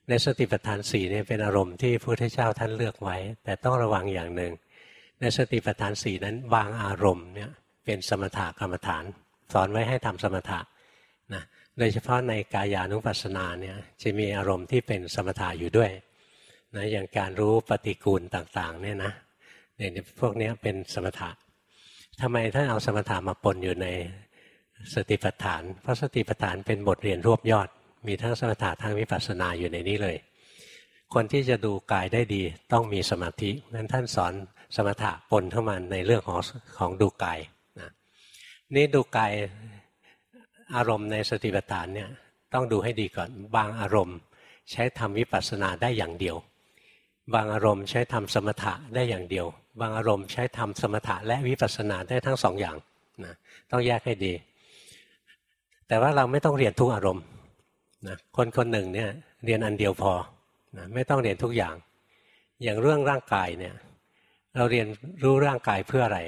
ในสติปัฏฐานสี่เนี่ยเป็นอารมณ์ที่พระพุทธเจ้าท่านเลือกไว้ แต่ต้องระวังอย่างหนึ่ง ในสติปัฏฐานสี่นั้นบางอารมณ์เนี่ยเป็นสมถกรรมฐาน สอนไว้ให้ทำสมถะนะโดยเฉพาะในกายานุปัสสนาเนี่ยจะมีอารมณ์ที่เป็นสมถะอยู่ด้วยนะอย่างการรู้ปฏิกูลต่างๆเนี่ยนะเนี่ยพวกนี้เป็นสมถะทำไมท่านเอาสมถะมาปนอยู่ใน สติปัฏฐาน เพราะสติปัฏฐานเป็นบทเรียนรวบยอด มีทั้งสมถะทั้งวิปัสสนาอยู่ในนี้เลย คนที่จะดูกายได้ดีต้องมีสมาธินั้นท่านสอนสมถะปนเข้ามาในเรื่องของของดูกายนะนี่ดูกายอารมณ์ในสติปัฏฐานเนี่ยต้องดูให้ดีก่อนบางอารมณ์ใช้ทำวิปัสสนาได้อย่างเดียว บางอารมณ์ใช้ทำสมถะได้อย่างเดียว บางอารมณ์ใช้ทำสมถะและวิปัสสนาได้ทั้งสองอย่างนะต้องแยกให้ดี แต่ว่าเราไม่ต้องเรียนทุกอารมณ์นะคนคนหนึ่งเนี่ยเรียนอันเดียวพอนะไม่ต้องเรียนทุกอย่าง อย่างเรื่องร่างกายเนี่ย เราเรียนรู้ร่างกายเพื่ออะไร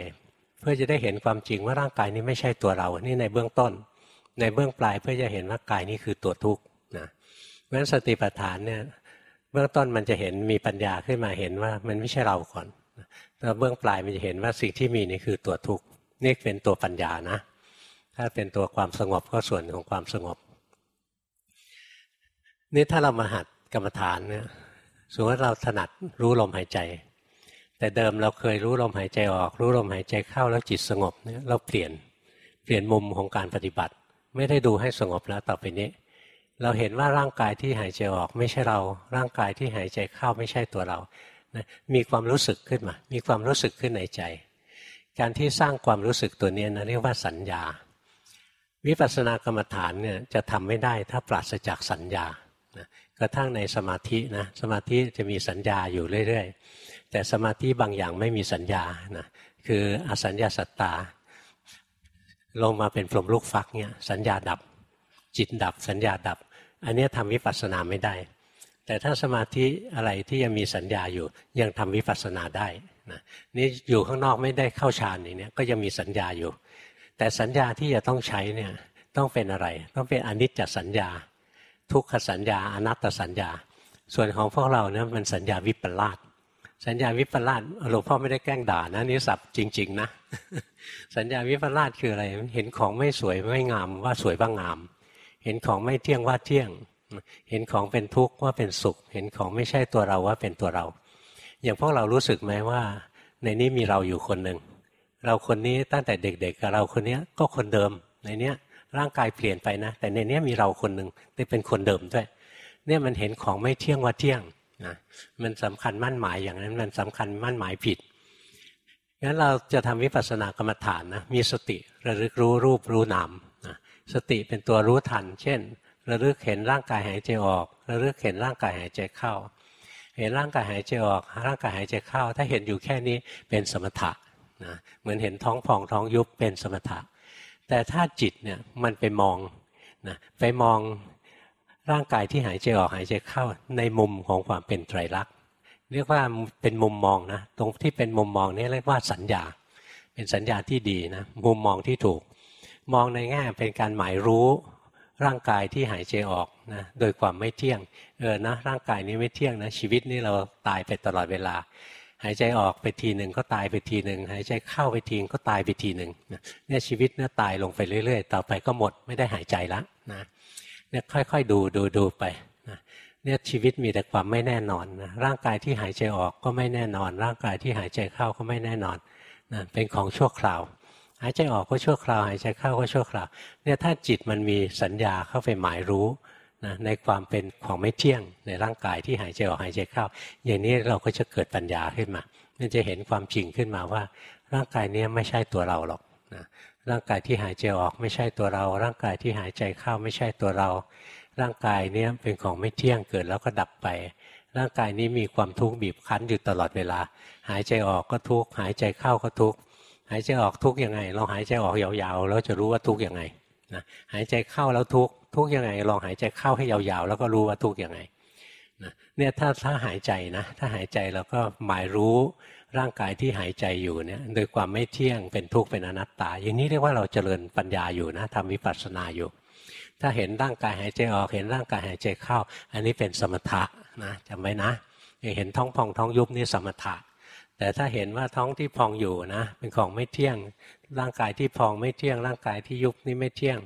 เพื่อจะได้เห็นความจริงว่าร่างกายนี้ไม่ใช่ตัวเรา นี่ในเบื้องต้น ในเบื้องปลายเพื่อจะเห็นว่ากายนี้คือตัวทุกข์นะเพราะฉะนั้นสติปัฏฐานเนี่ยเบื้องต้นมันจะเห็นมีปัญญาขึ้นมาเห็นว่ามันไม่ใช่เราก่อนแล้วเบื้องปลายมันจะเห็นว่าสิ่งที่มีนี่คือตัวทุกข์นี่เป็นตัวปัญญานะ ถ้าเป็นตัวความสงบก็ส่วนของความสงบ นี่ถ้าเรามาหัดกรรมฐานเนี่ยสมมติเราถนัดรู้ลมหายใจ แต่เดิมเราเคยรู้ลมหายใจออก รู้ลมหายใจเข้าแล้วจิตสงบเนี่ยเราเปลี่ยนเปลี่ยนมุมของการปฏิบัติ ไม่ได้ดูให้สงบแล้วต่อไปนี้ เราเห็นว่าร่างกายที่หายใจออกไม่ใช่เรา ร่างกายที่หายใจเข้าไม่ใช่ตัวเรานะมีความรู้สึกขึ้นมา มีความรู้สึกขึ้นในใจ การที่สร้างความรู้สึกตัวนี้นะเรียกว่าสัญญา วิปัสสนากรรมฐานเนี่ยจะทำไม่ได้ถ้าปราศจากสัญญานะกระทั่งในสมาธินะสมาธิจะมีสัญญาอยู่เรื่อยๆ แต่สมาธิบางอย่างไม่มีสัญญานะคืออสัญญาสัตตา ลงมาเป็นพรมลูกฟักเนี่ยสัญญาดับจิตดับสัญญาดับ อันนี้ทำวิปัสสนาไม่ได้ แต่ถ้าสมาธิอะไรที่ยังมีสัญญาอยู่ยังทำวิปัสสนาได้นะนี่อยู่ข้างนอกไม่ได้เข้าฌานอย่างนี้ก็ยังมีสัญญาอยู่ แต่สัญญาที่จะต้องใช้เนี่ยต้องเป็นอะไร ต้องเป็นอนิจจสัญญา ทุกขสัญญาอนัตตสัญญา ส่วนของพวกเราเนี่ยมันสัญญาวิปลาสสัญญาวิปลาสหลวงพ่อไม่ได้แกล้งด่านะนี่สับจริง ๆ นะ สัญญาวิปลาสคืออะไร เห็นของไม่สวยไม่งามว่าสวยว่างาม เห็นของไม่เที่ยงว่าเที่ยง เห็นของเป็นทุกข์ว่าเป็นสุข เห็นของไม่ใช่ตัวเราว่าเป็นตัวเรา อย่างพวกเรารู้สึกไหมว่า ในนี้มีเราอยู่คนหนึ่ง เราคนนี้ตั้งแต่เด็กๆกับเราคนนี้ก็คนเดิมในเนี้ยร่างกายเปลี่ยนไปนะ แต่ในนี้มีเราคนหนึ่งที่เป็นคนเดิมด้วย เนี่ยมันเห็นของไม่เที่ยงว่าเที่ยงนะมันสำคัญมั่นหมายอย่างนั้นมันสำคัญมั่นหมายผิดงั้นเราจะทำวิปัสสนากรรมฐานนะมีสติระลึกรู้รูปรู้นามนะสติเป็นตัวรู้ทัน เช่น ระลึกเห็นร่างกายหายใจออก ระลึกเห็นร่างกายหายใจเข้า เห็นร่างกายหายใจออกร่างกายหายใจเข้า ถ้าเห็นอยู่แค่นี้เป็นสมถะ นะเหมือนเห็นท้องพองท้องยุบเป็นสมถะ แต่ถ้าจิตเนี่ยมันไปมองนะไปมองร่างกายที่หายใจออกหายใจเข้าในมุมของความเป็นไตรลักษณ์เรียกว่าเป็นมุมมองนะตรงที่เป็นมุมมองนี่เรียกว่าสัญญา เป็นสัญญาที่ดีนะมุมมองที่ถูก มองในแง่เป็นการหมายรู้ร่างกายที่หายใจออกนะโดยความไม่เที่ยงเออนะร่างกายนี้ไม่เที่ยงนะชีวิตนี้เราตายไปตลอดเวลา หายใจออกไปทีหนึ่งก็ตายไปทีหนึ่งหายใจเข้าไปทีก็ตายไปทีหนึ่งเนี่ยชีวิตเนี่ยตายลงไปเรื่อย ๆ ต่อไปก็หมดไม่ได้หายใจแล้วนะเนี่ยค่อยๆดูดูดูไปนะเนี่ยชีวิตมีแต่ความไม่แน่นอนนะร่างกายที่หายใจออกก็ไม่แน่นอน ร่างกายที่หายใจเข้าก็ไม่แน่นอนนะเป็นของชั่วคราว หายใจออกก็ชั่วคราว หายใจเข้าก็ชั่วคราวเนี่ยถ้าจิตมันมีสัญญาเข้าไปหมายรู้ นะในความเป็นของไม่เที่ยงในร่างกายที่หายใจออกหายใจเข้า อย่างนี้เราก็จะเกิดปัญญาขึ้นมามันจะเห็นความจริงขึ้นมาว่า ร่างกายนี้ไม่ใช่ตัวเราหรอกนะร่างกายที่หายใจออกไม่ใช่ตัวเรา ร่างกายที่หายใจเข้าไม่ใช่ตัวเรา ร่างกายนี้เป็นของไม่เที่ยงเกิดแล้วก็ดับไป ร่างกายนี้มีความทุกข์บีบคั้นอยู่ตลอดเวลา หายใจออกก็ทุกข์หายใจเข้าก็ทุกข์หายใจออกทุกยังไงลองหายใจออกยาวๆแล้วจะรู้ว่าทุกยังไงนะหายใจเข้าแล้วทุก ทุกยังไง ลองหายใจเข้าให้ยาวๆ แล้วก็รู้ว่าทุกยังไงนะเนี่ยถ้าถ้าหายใจนะ ถ้าหายใจแล้วก็หมายรู้ร่างกายที่หายใจอยู่เนี่ยโดยความไม่เที่ยงเป็นทุกข์เป็นอนัตตา อย่างนี้เรียกว่าเราเจริญปัญญาอยู่นะทำวิปัสสนาอยู่ ถ้าเห็นร่างกายหายใจออกเห็นร่างกายหายใจเข้า อันนี้เป็นสมถะนะจำไว้นะเห็นท้องพองท้องยุบนี่สมถะ แต่ถ้าเห็นว่าท้องที่พองอยู่นะ เป็นของไม่เที่ยงร่างกายที่พองไม่เที่ยงร่างกายที่ยุบนี่ไม่เที่ยง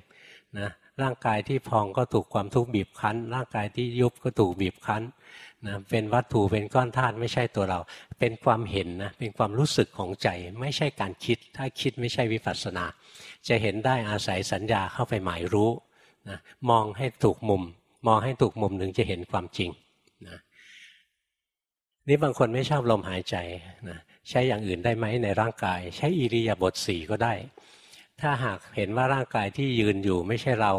นะ ร่างกายที่พองก็ถูกความทุกข์บีบคั้น ร่างกายที่ยุบก็ถูกบีบคั้นนะเป็นวัตถุเป็นก้อนธาตุไม่ใช่ตัวเรา เป็นความเห็นนะเป็นความรู้สึกของใจไม่ใช่การคิด ถ้าคิดไม่ใช่วิปัสสนา จะเห็นได้อาศัยสัญญาเข้าไปหมายรู้นะมองให้ถูกมุม มองให้ถูกมุมถึงจะเห็นความจริงนะนี่บางคนไม่ชอบลมหายใจนะใช้อย่างอื่นได้ไหมในร่างกาย ใช้อิริยาบถสี่ก็ได้ ถ้าหากเห็นว่าร่างกายที่ยืนอยู่ไม่ใช่เรา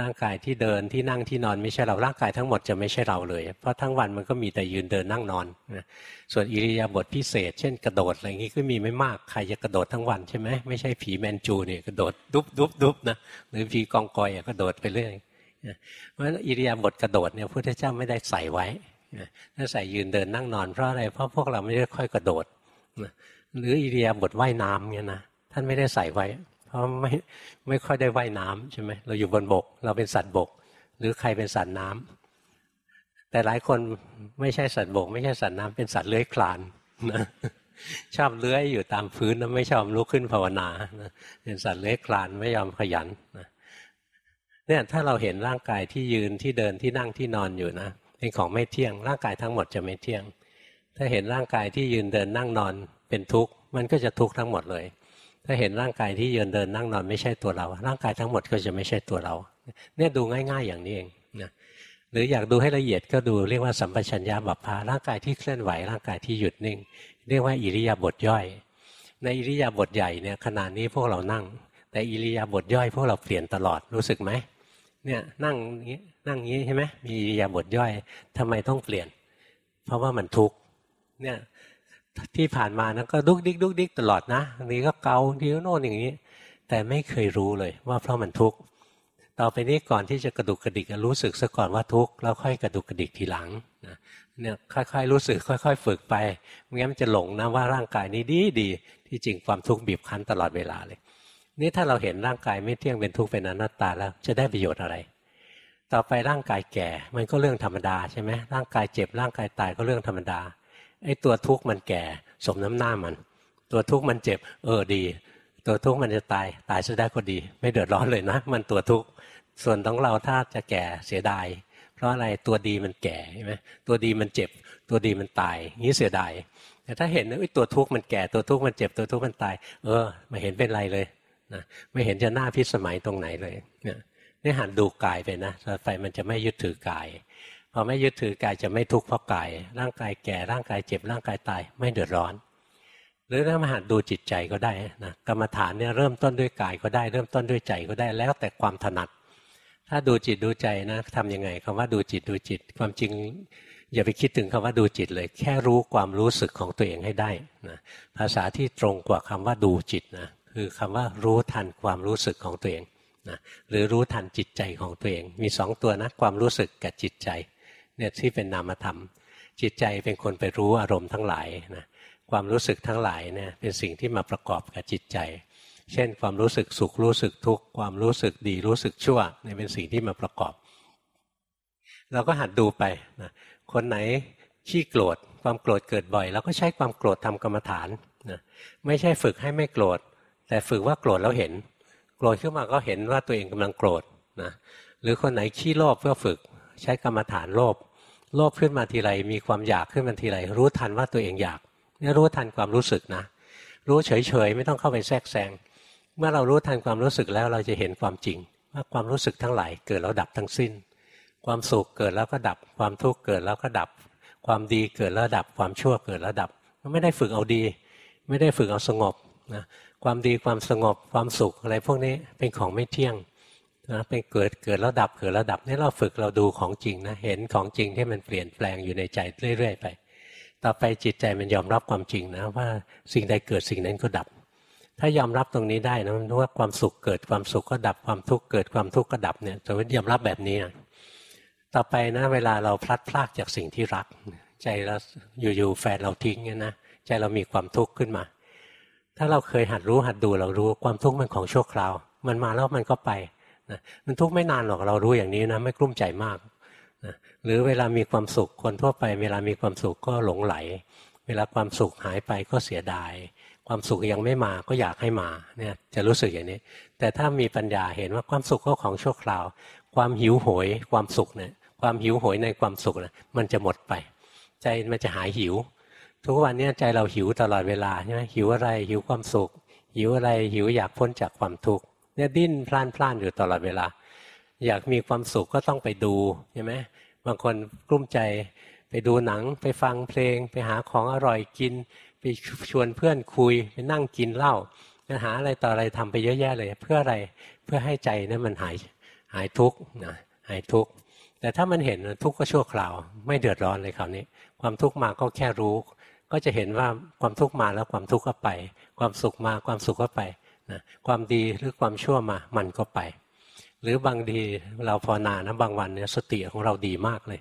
ร่างกายที่เดินที่นั่งที่นอนไม่ใช่เรา ร่างกายทั้งหมดจะไม่ใช่เราเลย เพราะทั้งวันมันก็มีแต่ยืนเดินนั่งนอนนะส่วนอิริยาบถพิเศษ เช่นกระโดดอะไรอย่างนี้ก็มีไม่มาก ใครจะกระโดดทั้งวันใช่ไหมไม่ใช่ผีแมนจูเนี่ยกระโดดดุบดุบดุบนะ หรือผีกองกอยกระโดดไปเรื่อยเพราะฉะนั้นอิริยาบถกระโดดเนี่ยพระพุทธเจ้าไม่ได้ใส่ไว้ถ้าใส่ยืนเดินนั่งนอนเพราะอะไร เพราะพวกเราไม่ได้ค่อยกระโดดหรืออิริยาบถว่ายน้ำเนี่ยนะท่านไม่ได้ใส่ไว้ เพราะไม่ไม่ค่อยได้ว่ายน้ำใช่ไหมเราอยู่บนบก เราเป็นสัตว์บก หรือใครเป็นสัตว์น้ำแต่หลายคนไม่ใช่สัตว์บก ไม่ใช่สัตว์น้ำเป็นสัตว์เลื้อยคลานนะชอบเลื้อยอยู่ตามพื้นแล้วไม่ชอบลุกขึ้นภาวนาเป็นสัตว์เลื้อยคลานไม่ยอมขยันเนี่ยถ้าเราเห็นร่างกายที่ยืนที่เดินที่นั่งที่นอนอยู่นะเป็นของไม่เที่ยง ร่างกายทั้งหมดจะไม่เที่ยง ถ้าเห็นร่างกายที่ยืนเดินนั่งนอนเป็นทุกข์มันก็จะทุกข์ทั้งหมดเลย ถ้าเห็นร่างกายที่ยืนเดินนั่งนอนไม่ใช่ตัวเรา ร่างกายทั้งหมดก็จะไม่ใช่ตัวเรา เนี่ยดูง่าย ๆ อย่างนี้เองนะหรืออยากดูให้ละเอียดก็ดูเรียกว่าสัมปชัญญะบัพพาร่างกายที่เคลื่อนไหวร่างกายที่หยุดนิ่ง เรียกว่าอิริยาบถย่อย ในอิริยาบถใหญ่เนี่ยขณะนี้พวกเรานั่ง แต่อิริยาบถย่อยพวกเราเปลี่ยนตลอดรู้สึกไหมเนี่ยนั่งนี้นั่งงี้ใช่ไหมมีอิริยาบถย่อยทำไมต้องเปลี่ยน เพราะว่ามันทุกข์เนี่ย ที่ผ่านมานะก็ดุกดิกดุกดิกตลอดนะนี้ก็เกาทีโน่นอย่างนี้ แต่ไม่เคยรู้เลยว่าเพราะมันทุกข์ต่อไปนี้ก่อนที่จะกระดุกกระดิกรู้สึกซะก่อนว่าทุกข์แล้วค่อยกระดุกกระดิกทีหลังนะเนี่ยค่อยๆรู้สึกค่อย ๆ ฝึกไปไม่งั้นมันจะหลงนะว่าร่างกายนี้ดีดีที่จริงความทุกข์บีบคั้นตลอดเวลาเลย นี่ถ้าเราเห็นร่างกายไม่เที่ยงเป็นทุกข์เป็นอนัตตาแล้วจะได้ประโยชน์อะไร ต่อไปร่างกายแก่มันก็เรื่องธรรมดาใช่ไหมร่างกายเจ็บร่างกายตายก็เรื่องธรรมดา ไอ้ตัวทุกข์มันแก่ สมน้ำหน้ามัน ตัวทุกข์มันเจ็บ เออดี ตัวทุกข์มันจะตาย ตายซะได้ก็ดี ไม่เดือดร้อนเลยนะ มันตัวทุกข์ส่วนของเราถ้าจะแก่เสียดายเพราะอะไรตัวดีมันแก่ใช่ไหมตัวดีมันเจ็บ ตัวดีมันตายงี้เสียดายแต่ถ้าเห็นว่าตัวทุกข์มันแก่ตัวทุกข์มันเจ็บตัวทุกข์มันตาย เออไม่เห็นเป็นไรเลยนะไม่เห็นจะหน้าพิสมัยตรงไหนเลยเนี่ยนี่หันดูกายไปนะต่อไปมันจะไม่ยึดถือกาย อไม่ยึดถือกายจะไม่ทุกข์เพราะกาย ร่างกายแก่ร่างกายเจ็บร่างกายตายไม่เดือดร้อน หรือถ้ามาหัดดูจิตใจก็ได้นะกรรมฐานเนี่ยเริ่มต้นด้วยกายก็ได้ เริ่มต้นด้วยใจก็ได้แล้วแต่ความถนัด ถ้าดูจิตดูใจนะทำยังไงคำว่าดูจิตดูจิต ความจริงอย่าไปคิดถึงคำว่าดูจิตเลย แค่รู้ความรู้สึกของตัวเองให้ได้นะภาษาที่ตรงกว่าคำว่าดูจิตนะคือคำว่ารู้ทันความรู้สึกของตัวเองนะหรือรู้ทันจิตใจของตัวเอง มีสองตัวนะความรู้สึกกับจิตใจ เนี่ยที่เป็นนามธรรม จิตใจเป็นคนไปรู้อารมณ์ทั้งหลายนะความรู้สึกทั้งหลายเนี่ยเป็นสิ่งที่มาประกอบกับจิตใจ เช่น ความรู้สึกสุขรู้สึกทุกข์ความรู้สึกดีรู้สึกชั่วเนี่ยเป็นสิ่งที่มาประกอบ เราก็หัดดูไปนะคนไหนขี้โกรธความโกรธเกิดบ่อยเราก็ใช้ความโกรธทำกรรมฐานนะไม่ใช่ฝึกให้ไม่โกรธ แต่ฝึกว่าโกรธแล้วเห็น โกรธขึ้นมาก็เห็นว่าตัวเองกำลังโกรธนะหรือคนไหนขี้โลภเพื่อฝึกใช้กรรมฐานโลภ โลภขึ้นมาทีไรมีความอยากขึ้นมาทีไรรู้ทันว่าตัวเองอยากนี่รู้ทันความรู้สึกนะ รู้เฉยๆไม่ต้องเข้าไปแทรกแซงเมื่อเรารู้ทันความรู้สึกแล้วเราจะเห็นความจริง ว่าความรู้สึกทั้งหลายเกิดแล้วดับทั้งสิ้น ความสุขเกิดแล้วก็ดับ ความทุกข์เกิดแล้วก็ดับ ความดีเกิดแล้วดับ ความชั่วเกิดแล้วดับไม่ได้ฝึกเอาดี ไม่ได้ฝึกเอาสงบนะความดีความสงบความสุขอะไรพวกนี้เป็นของไม่เที่ยง นะเป็นเกิดเกิดแล้วดับเกิดแล้วดับนี่เราฝึกเราดูของจริงนะเห็นของจริงที่มันเปลี่ยนแปลงอยู่ในใจเรื่อย ๆ ไป ต่อไปจิตใจมันยอมรับความจริงนะว่าสิ่งใดเกิดสิ่งนั้นก็ดับ ถ้ายอมรับตรงนี้ได้นะว่าความสุขเกิดความสุขก็ดับความทุกข์เกิดความทุกข์ก็ดับเนี่ยจะยอมรับแบบนี้นะต่อไปนะเวลาเราพลัดพรากจากสิ่งที่รัก ใจเราอยู่ๆแฟนเราทิ้งเนี่ยนะใจเรามีความทุกข์ขึ้นมา ถ้าเราเคยหัดรู้หัดดูเรารู้ความทุกข์มันของชั่วคราว มันมาแล้วมันก็ไป นะมันทุกข์ไม่นานหรอกเรารู้อย่างนี้นะไม่กลุ้มใจมากนะหรือเวลามีความสุขคนทั่วไป เวลามีความสุขก็หลงไหล เวลาความสุขหายไปก็เสียดาย ความสุขยังไม่มาก็อยากให้มาเนี่ยจะรู้สึกอย่างนี้ แต่ถ้ามีปัญญาเห็นว่าความสุขก็ของชั่วคราว ความหิวโหย ความสุขเนี่ยความหิวโหยในความสุขนี่ยมันจะหมดไป ใจมันจะหายหิว ทุกวันนี้ใจเราหิวตลอดเวลาใช่ไหมหิวอะไรหิวความสุข หิวอะไรหิวอยากพ้นจากความทุกข์ เนี่ยดิ้นพล่านพล่านอยู่ตลอดเวลา อยากมีความสุขก็ต้องไปดูใช่ไหมบางคนกลุ้มใจไปดูหนังไปฟังเพลง ไปหาของอร่อยกิน ไปชวนเพื่อนคุย ไปนั่งกินเหล้าไปหาอะไรต่ออะไรทำไปเยอะแยะเลย เพื่ออะไรเพื่อให้ใจนั้นมันหายหายทุกข์นะหายทุกข์แต่ถ้ามันเห็นทุกข์ก็ชั่วคราว ไม่เดือดร้อนเลยคราวนี้ ความทุกข์มาก็แค่รู้ ก็จะเห็นว่าความทุกข์มาแล้วความทุกข์ก็ไป ความสุขมาความสุขก็ไป นะความดีหรือความชั่วมามันก็ไป หรือบางทีเราภาวนานะบางวันเนี่ยสติของเราดีมากเลย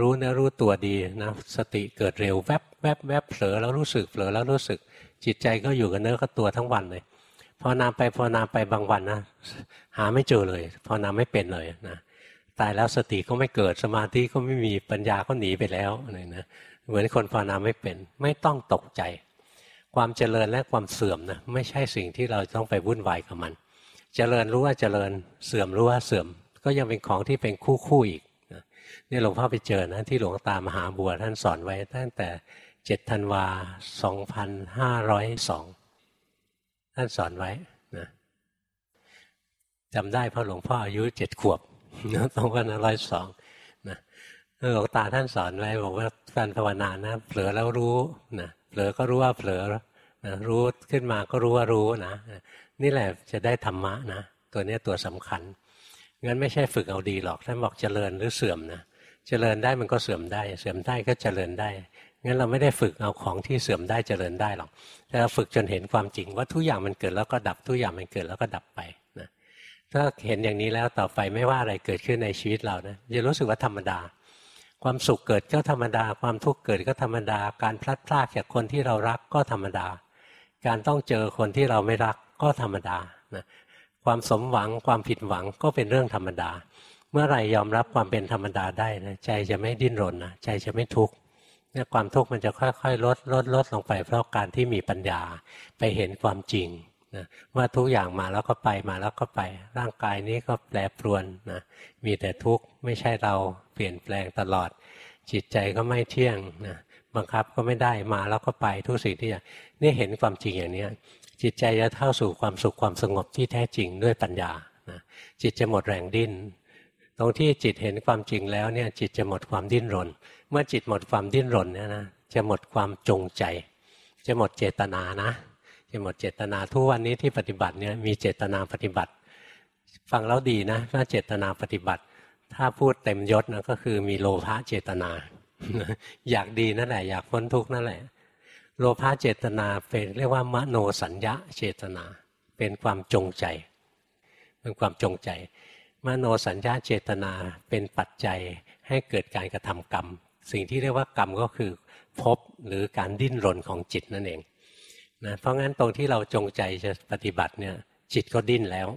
รู้เนื้อรู้ตัวดีนะสติเกิดเร็วแวบแวบแวบเผลอแล้วรู้สึกเผลอแล้วรู้สึก จิตใจก็อยู่กับเนื้อกับตัวทั้งวันเลยภาวนาไปภาวนาไปบางวันนะหาไม่เจอเลยภาวนาไม่เป็นเลยนะตายแล้วสติก็ไม่เกิดสมาธิก็ไม่มีปัญญาก็หนีไปแล้วอะไรนะเหมือนคนภาวนาไม่เป็น ไม่ต้องตกใจ ความเจริญและความเสื่อมนะไม่ใช่สิ่งที่เราต้องไปวุ่นวายกับมัน เจริญรู้ว่าเจริญเสื่อมรู้ว่าเสื่อม ก็ยังเป็นของที่เป็นคู่คู่อีกนี่หลวงพ่อไปเจอนะที่หลวงตามหาบัวท่านสอนไว้ตั้งแต่เจ็ดธันวาสองพันห้าร้อยสองท่านสอนไว้นะจำได้เพราะหลวงพ่ออายุเจ็ดขวบสองพันห้าร้อยสองหลวงตาท่านสอนไว้บอกว่าการภาวนานะเผลอแล้วรู้นะ เผลอก็รู้ว่าเผลอนะรู้ขึ้นมาก็รู้ว่ารู้นะนี่แหละจะได้ธรรมะนะตัวนี้ตัวสำคัญงั้นไม่ใช่ฝึกเอาดีหรอกท่านบอกเจริญหรือเสื่อมนะเจริญได้มันก็เสื่อมได้ เสื่อมได้ก็เจริญได้งั้นเราไม่ได้ฝึกเอาของที่เสื่อมได้เจริญได้หรอกแต่เราฝึกจนเห็นความจริงว่าทุกอย่างมันเกิดแล้วก็ดับทุกอย่างมันเกิดแล้วก็ดับไปนะถ้าเห็นอย่างนี้แล้วต่อไปไม่ว่าอะไรเกิดขึ้นในชีวิตเรานะจะรู้สึกว่าธรรมดา ความสุขเกิดก็ธรรมดา ความทุกข์เกิดก็ธรรมดา การพลัดพรากจากคนที่เรารักก็ธรรมดา การต้องเจอคนที่เราไม่รักก็ธรรมดานะความสมหวังความผิดหวังก็เป็นเรื่องธรรมดา เมื่อไรยอมรับความเป็นธรรมดาได้นะใจจะไม่ดิ้นรนนะใจจะไม่ทุกข์เนี่ยความทุกข์มันจะค่อยๆ ลดลดลดลงไป เพราะการที่มีปัญญาไปเห็นความจริงนะว่าทุกอย่างมาแล้วก็ไปมาแล้วก็ไป ร่างกายนี้ก็แปรปรวนนะมีแต่ทุกข์ไม่ใช่เรา เปลี่ยนแปลงตลอด จิตใจก็ไม่เที่ยงนะบังคับก็ไม่ได้มาแล้วก็ไปทุกสิ่งที่อย่างนี่เห็นความจริงอย่างนี้จิตใจจะเท่าสู่ความสุขความสงบที่แท้จริงด้วยปัญญานะจิตจะหมดแรงดิ้นตรงที่จิตเห็นความจริงแล้วเนี่ยจิตจะหมดความดิ้นรน เมื่อจิตหมดความดิ้นรนเนี่ยนะจะหมดความจงใจ จะหมดเจตนานะ จะหมดเจตนาทุกวันนี้ที่ปฏิบัติเนี่ยมีเจตนาปฏิบัติ ฟังแล้วดีนะว่าเจตนาปฏิบัติ ถ้าพูดเต็มยศนะก็คือมีโลภะเจตนา อยากดีนั่นแหละ อยากพ้นทุกข์นั่นแหละ โลภะเจตนาเป็นเรียกว่ามโนสัญญาเจตนา เป็นความจงใจ เป็นความจงใจ มโนสัญญาเจตนาเป็นปัจจัยให้เกิดการกระทำกรรม สิ่งที่เรียกว่ากรรมก็คือพบหรือการดิ้นรนของจิตนั่นเองนะเพราะงั้นตรงที่เราจงใจจะปฏิบัติเนี่ยจิตก็ดิ้นแล้ว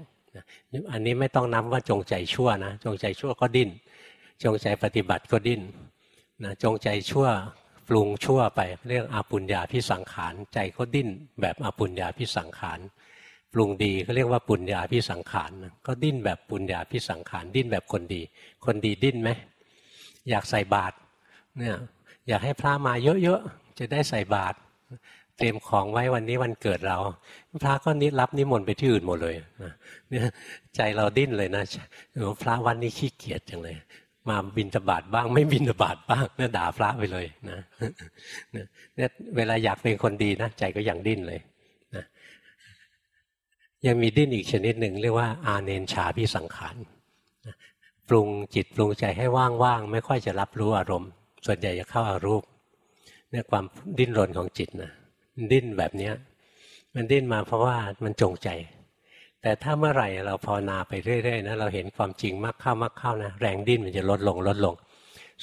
อันนี้ไม่ต้องนับว่าจงใจชั่วนะจงใจชั่วก็ดิ้น จงใจปฏิบัติก็ดิ้นนะจงใจชั่วปรุงชั่วไปเรียกอาปุญญาพิสังขารใจก็ดิ้นแบบอาปุญญาพิสังขารปรุงดีก็เรียกว่าปุญญาพิสังขารก็ดิ้นแบบปุญญาพิสังขารดิ้นแบบคนดี คนดีดิ้นไหมอยากใส่บาตรเนี่ยอยากให้พระมาเยอะๆจะได้ใส่บาตร เตรียมของไว้วันนี้วันเกิดเรา พระก็นิรับนิมนต์ไปที่อื่นหมดเลยเนี่ยใจเราดิ้นเลยนะพระวันนี้ขี้เกียจจังเลย มาบินตบาทบ้าง ไม่บินตบาทบ้างเนี่ยด่าพระไปเลยนะเนี่ยเวลาอยากเป็นคนดีนะใจก็อยังดิ้นเลยนะยังมีดิ้นอีกชนิดหนึ่งเรียกว่า อาเนนชาพิสังขารปรุงจิตปรุงใจให้ว่างๆไม่ค่อยจะรับรู้อารมณ์ ส่วนใหญ่จะเข้าอารูปเนี่ยความดิ้นรนของจิตนะ ดิ้นแบบเนี้ยมันดิ้นมาเพราะว่ามันจงใจ แต่ถ้าเมื่อไหร่เราภาวนาไปเรื่อยๆนะเราเห็นความจริงมากเข้ามากเข้านะแรงดิ้นมันจะลดลงลดลง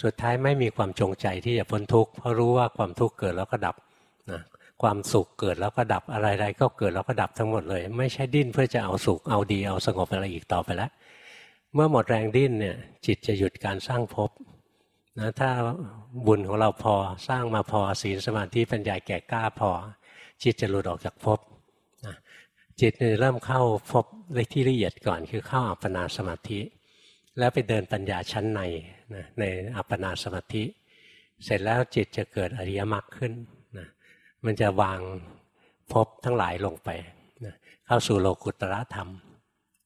สุดท้ายไม่มีความจงใจที่จะพ้นทุกข์เพราะรู้ว่าความทุกข์เกิดแล้วก็ดับนะความสุขเกิดแล้วก็ดับอะไรๆก็เกิดแล้วก็ดับทั้งหมดเลย ไม่ใช่ดิ้นเพื่อจะเอาสุขเอาดีเอาสงบอะไรอีกต่อไปแล้วเมื่อหมดแรงดิ้นเนี่ยจิตจะหยุดการสร้างภพ นะถ้าบุญของเราพอสร้างมาพอศีลสมาธิปัญญาแก่กล้าพอ จิตจะหลุดออกจากภพจิตเริ่มเข้าภพในที่ละเอียดก่อนคือเข้าอัปปนาสมาธิ แล้วไปเดินปัญญาชั้นในนะในอัปปนาสมาธิ เสร็จแล้วจิตจะเกิดอริยมรรคขึ้นนะมันจะวางภพทั้งหลายลงไปนะเข้าสู่โลกุตระธรรม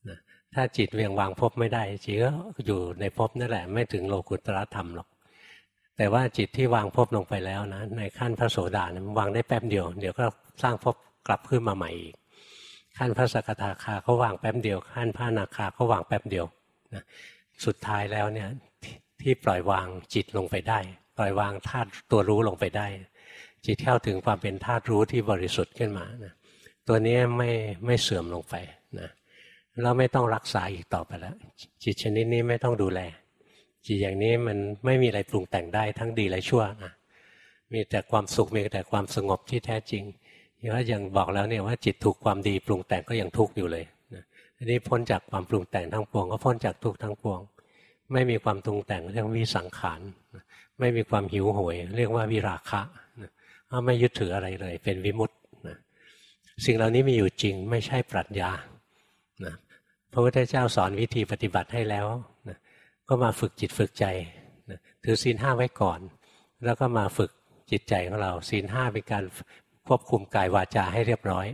นะถ้าจิตเวียงวางพบไม่ได้จิตก็อยู่ในพบนั่นแหละ ไม่ถึงโลกุตระธรรมหรอก แต่ว่าจิตที่วางพบลงไปแล้วนะในขั้นพระโสดานะวางได้แป๊บเดียว เดี๋ยวก็สร้างพบกลับขึ้นมาใหม่อีกขั้นพระสกทาคาเขาวางแป๊บเดียว ขั้นพระนาคาเขาวางแป๊บเดียวนะสุดท้ายแล้วเนี่ยที่ปล่อยวางจิตลงไปได้ ปล่อยวางธาตุตัวรู้ลงไปได้ จิตเข้าถึงความเป็นธาตุรู้ที่บริสุทธิ์ขึ้นมานะตัวนี้ไม่ไม่เสื่อมลงไปนะเราไม่ต้องรักษาอีกต่อไปแล้วจิตชนิดนี้ไม่ต้องดูแล จิตอย่างนี้มันไม่มีอะไรปรุงแต่งได้ทั้งดีและชั่วนะมีแต่ความสุขมีแต่ความสงบที่แท้จริงอย่างว่างบอกแล้วเนี่ยว่าจิตถูกความดีปรุงแต่งก็ยังทุกข์อยู่เลยนะอันนี้พ้นจากความปรุงแต่งทั้งปวง ก็พ้นจากทุกข์ทั้งปวง ไม่มีความปรุงแต่งเรียกวิสังขารไม่มีความหิวโหย เรียกว่าวิราคะไม่ยึดถืออะไรเลย เป็นวิมุตต์นะสิ่งเหล่านี้มีอยู่จริงไม่ใช่ปรัชญานะพระพุทธเจ้าสอนวิธีปฏิบัติให้แล้ว ก็มาฝึกจิตฝึกใจถือศีลห้าไว้ก่อน แล้วก็มาฝึกจิตใจของเราศีลห้าเป็นการควบคุมกายวาจาให้เรียบร้อย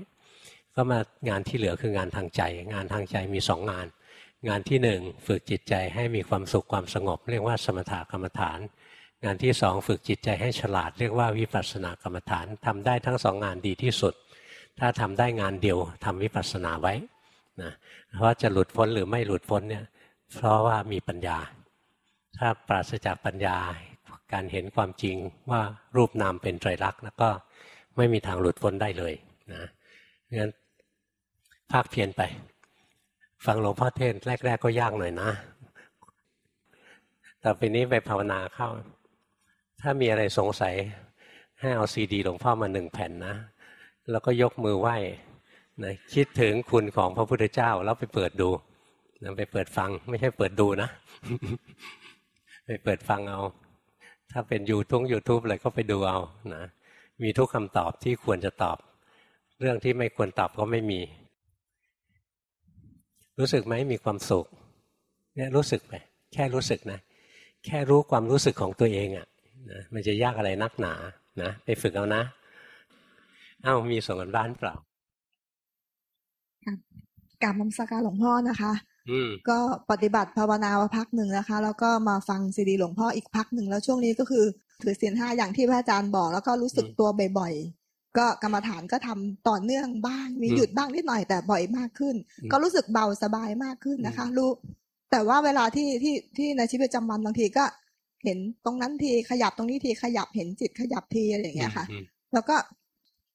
ก็มางานที่เหลือคืองานทางใจ งานทางใจมีสองงาน งานที่หนึ่งฝึกจิตใจให้มีความสุขความสงบ เรียกว่าสมถกรรมฐาน งานที่สองฝึกจิตใจให้ฉลาด เรียกว่าวิปัสสนากรรมฐานทำได้ทั้งสองงานดีที่สุด ถ้าทำได้งานเดียวทำวิปัสสนาไว้นะเพราะจะหลุดพ้นหรือไม่หลุดพ้นเนี่ย เพราะว่ามีปัญญา ถ้าปราศจากปัญญาการเห็นความจริงว่ารูปนามเป็นไตรลักษณ์แล้วก็ไม่มีทางหลุดพ้นได้เลยนะงั้นภาคเพียนไป ฟังหลวงพ่อเทศแรก ๆ ก็ยากหน่อยนะต่อไปนี้ไปภาวนาเข้า ถ้ามีอะไรสงสัยให้เอาซีดีหลวงพ่อมาหนึ่งแผ่นนะ แล้วก็ยกมือไหว้นะคิดถึงคุณของพระพุทธเจ้าแล้วไปเปิดดู นะไปเปิดฟัง ไม่ใช่เปิดดูนะไปเปิดฟังเอา ถ้าเป็นยูทุงยูทูบอะไรก็ไปดูเอานะมีทุกคำตอบที่ควรจะตอบ เรื่องที่ไม่ควรตอบก็ไม่มี รู้สึกไหมมีความสุขเนี่ยรู้สึกไปแค่รู้สึกนะ แค่รู้ความรู้สึกของตัวเองอะ่ะนะมันจะยากอะไรนักหนานะไปฝึกเอานะ เอ้ามีส่งกันบ้านเปล่าการมัสการหลวงพ่อนะคะ ก็ปฏิบัติภาวนามาพักหนึ่งนะคะ แล้วก็มาฟังซีดีหลวงพ่ออีกพักหนึ่งแล้วช่วงนี้ก็คือถือศีลห้าอย่างที่พระอาจารย์บอก แล้วก็รู้สึกตัวบ่อยๆ ก็กรรมฐานก็ทำต่อเนื่องบ้าง มีหยุดบ้างนิดหน่อยแต่บ่อยมากขึ้น ก็รู้สึกเบาสบายมากขึ้นนะคะ รู้ แต่ว่าเวลาที่ที่ที่ในชีวิตประจำวันบางทีก็เห็นตรงนั้นทีขยับตรงนี้ทีขยับเห็นจิตขยับทีอะไรอย่างเงี้ยค่ะ แล้วก็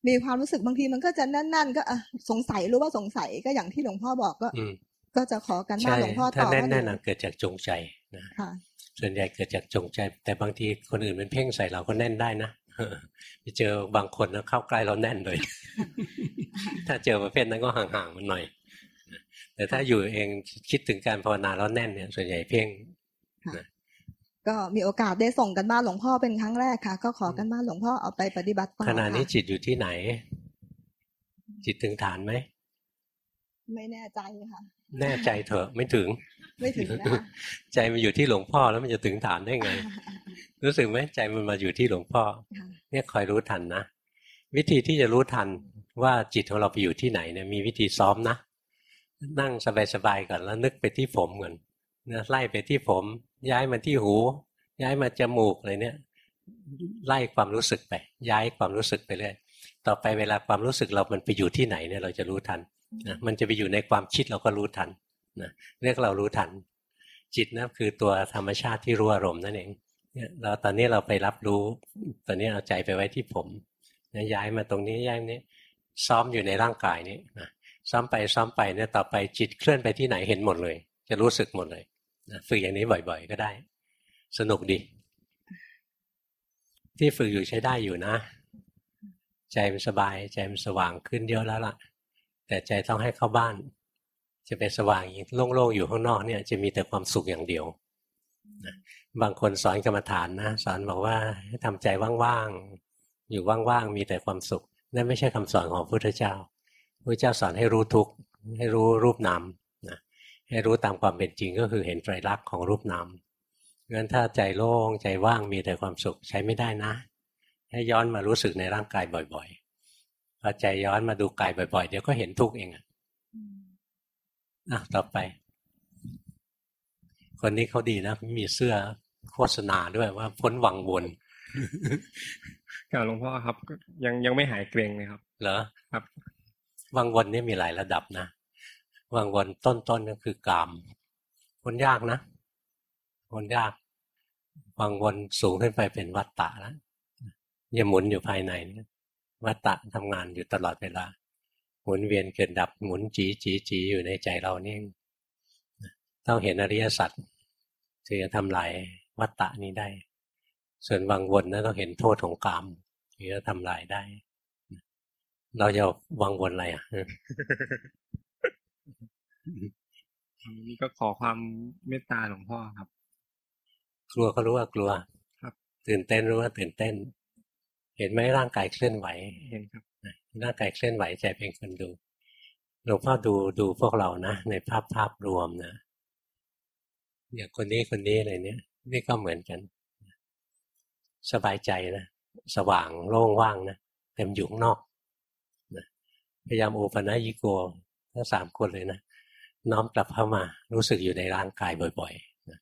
มีความรู้สึกบางทีมันก็จะนั่นๆ ก็สงสัยรู้ว่าสงสัยก็อย่างที่หลวงพ่อบอกก็ ก็จะขอกันบ้านหลวงพ่อต่อถ้าแน่นๆเกิดจากจงใจนะค่ะส่วนใหญ่เกิดจากจงใจ แต่บางทีคนอื่นมันเพ่งใส่เราก็แน่นได้นะไปเจอบางคนนะเข้าใกล้เราแน่นเลย ถ้าเจอประเภทนั้นก็ห่างๆมันหน่อย แต่ถ้าอยู่เองคิดถึงการภาวนาแล้วแน่นเนี่ยส่วนใหญ่เพ่งก็มีโอกาสได้ส่งกันบ้านหลวงพ่อเป็นครั้งแรกค่ะ ก็ขอกันบ้านหลวงพ่อเอาไปปฏิบัติต่อขณะนี้ค่ะจิตอยู่ที่ไหน จิตถึงฐานไหมไม่แน่ใจค่ะ แน่ใจเถอะไม่ถึง ไม่ถึงนะคะใจมันอยู่ที่หลวงพ่อแล้วมันจะถึงฐานได้ไง รู้สึกไหมใจมันมาอยู่ที่หลวงพ่อค่ะเนี่ยคอยรู้ทันนะวิธีที่จะรู้ทันว่าจิตของเราไปอยู่ที่ไหนเนี่ยมีวิธีซ้อมนะนั่งสบายๆก่อนแล้วนึกไปที่ผมก่อนนะไล่ไปที่ผม ย้ายมาที่หู ย้ายมาจมูกอะไรเนี่ยไล่ความรู้สึกไป ย้ายความรู้สึกไปเรื่อยต่อไปเวลาความรู้สึกเรามันไปอยู่ที่ไหนเนี่ยเราจะรู้ทัน นะมันจะไปอยู่ในความคิดเราก็รู้ทันนะเรียกเรารู้ทัน จิตนะคือตัวธรรมชาติที่รู้อารมณ์นั่นเองเนี่ยเราตอนนี้เราไปรับรู้ ตอนนี้เอาใจไปไว้ที่ผมนะย้ายมาตรงนี้ย้ายนี้ ซ้อมอยู่ในร่างกายนี้นะซ้อมไปซ้อมไปเนี่ยต่อไปจิตเคลื่อนไปที่ไหนเห็นหมดเลย จะรู้สึกหมดเลยนะฝึกอย่างนี้บ่อย ๆ ก็ได้ สนุกดี ที่ฝึกอยู่ใช้ได้อยู่นะ ใจมันสบายใจมันสว่างขึ้นเยอะแล้วล่ะ แต่ใจต้องให้เข้าบ้าน จะไปสว่างอย่างโล่งๆอยู่ข้างนอกเนี่ย จะมีแต่ความสุขอย่างเดียวนะบางคนสอนกรรมฐานนะสอนบอกว่าให้ทำใจว่างๆอยู่ว่างๆมีแต่ความสุขนั่นไม่ใช่คำสอนของพระพุทธเจ้าพระเจ้าสอนให้รู้ทุกข์ให้รู้รูปนามนะให้รู้ตามความเป็นจริงก็คือเห็นไตรลักษณ์ของรูปนามงั้นถ้าใจโล่งใจว่างมีแต่ความสุขใช้ไม่ได้นะ ให้ย้อนมารู้สึกในร่างกายบ่อยๆ พอใจย้อนมาดูกายบ่อยๆ เดี๋ยวก็เห็นทุกข์เองอะอะต่อไป คนนี้เขาดีนะมีเสื้อโฆษณาด้วยว่าพ้นวังวนกล่าวหลวงพ่อครับก็ยังยังไม่หายเกรงเลยครับ เหรอครับวังวนนี่มีหลายระดับนะวังวนต้นๆก็คือกามพ้นยากนะพ้นยากวังวนสูงขึ้นไปเป็นวัตตะแล้วอย่าหมุนอยู่ภายในเนี่ย วัตตะทำงานอยู่ตลอดเวลาหมุนเวียนเกิดดับหมุนจีจีจีอยู่ในใจเรานี่เองต้องเห็นอริยสัจถึงจะทำลายวัตตะนี้ได้ ส่วนวังวนนะต้องเห็นโทษของกามถึงจะทำลายได้ เราจะวังวนอะไรอะนี่ก็ขอความเมตตาหลวงพ่อครับ กลัวก็รู้ว่ากลัว ครับ ตื่นเต้นรู้ว่าตื่นเต้น เห็นไหมร่างกายเคลื่อนไหวเห็นครับร่างกายเคลื่อนไหวใจเป็นคนดูหลวงพ่อดูดูพวกเรานะในภาพภาพรวมนะอย่างคนนี้คนนี้อะไรเนี้ยนี่ก็เหมือนกัน สบายใจนะสว่างโล่งว่างนะเต็มอยู่ข้างนอกนะพยายามโอปนัยิโกทั้งสามคนเลยนะน้อมกลับเข้ามารู้สึกอยู่ในร่างกายบ่อยๆนะ